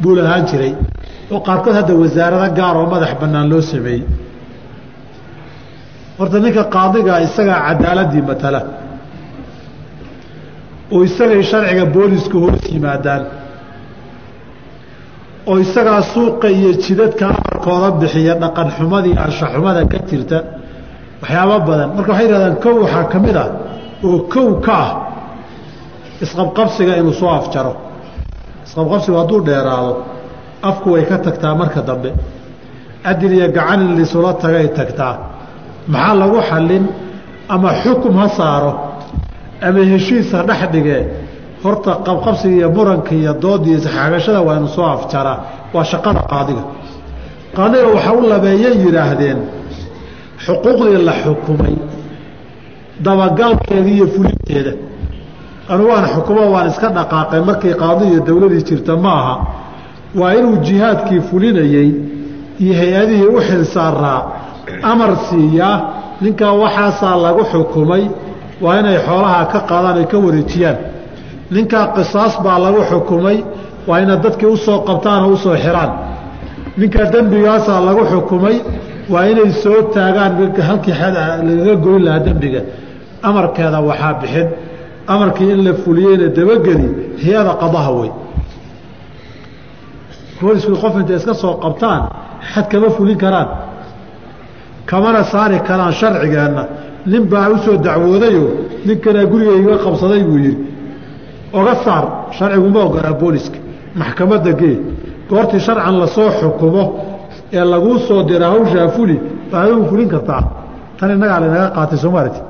buu lahaan jiray. Oo qaarkood hadda wasaarado gaar oo madax bannaan loo sameeyey. Horta ninka qaadigaa isagaa cadaaladii matala oo isagay sharciga booliska hoos yimaadaan oo isagaa suuqa iyo jidadka amarkooda bixiya dhaqan xumadii anshaxumada ka jirta waxyaabo badan. Marka waxay yidhahdaan kow waxaa ka mid ah oo kow ka ah isqabqabsiga inuu soo afjaro. Isqabqabsigu hadduu dheeraado afku way ka tagtaa marka dambe. Adin iyo gacan in lisula tagay tagtaa. Maxaa lagu xallin ama xukum ha saaro ama heshiis ha dhex dhigee horta qabqabsiga iyo muranka iyo dooda iyo isxaagashada waa inu soo afjaraa waa shaqada qaadiga. Qaadiga waxa u labeeyay yidhaahdeen xuquuqdii la xukumay dabagalkeeda iyo fulinteeda. Anu waan xukumo waan iska dhaqaaqay markii qaadi iyo dowladii jirta ma aha. Waa inuu jihaadkii fulinayey iyo hay'adihii u xilsaaraa amar siiyaa ninkaa waxaasaa lagu xukumay waa inay xoolaha ka qaadaan ay ka wareejiyaan. Ninkaa qisaas baa lagu xukumay waa ina dadkii u soo qabtaan oo u soo xiraan. Ninkaa dembigaasaa lagu xukumay waa inay soo taagaan halkii lagaga goyn lahaa dembiga. Amarkeeda waxaa bixin. Amarkii in la fuliyeyna dabageli hay'ada qadaha wey. Boolisku qof intay iska soo qabtaan xad kama fulin karaan. Kamana saari karaan sharcigeenna nin baa u soo dacwoodayoo ninkanaa guriga iga qabsaday buu yidhi oga saar sharciguma ogolaa booliska maxkamadda gee goortii sharcan la soo xukumo ee laguu soo dira hawshaa fuli baa adigu fulin kartaa tan innagaa laynaga qaatay soomaaliti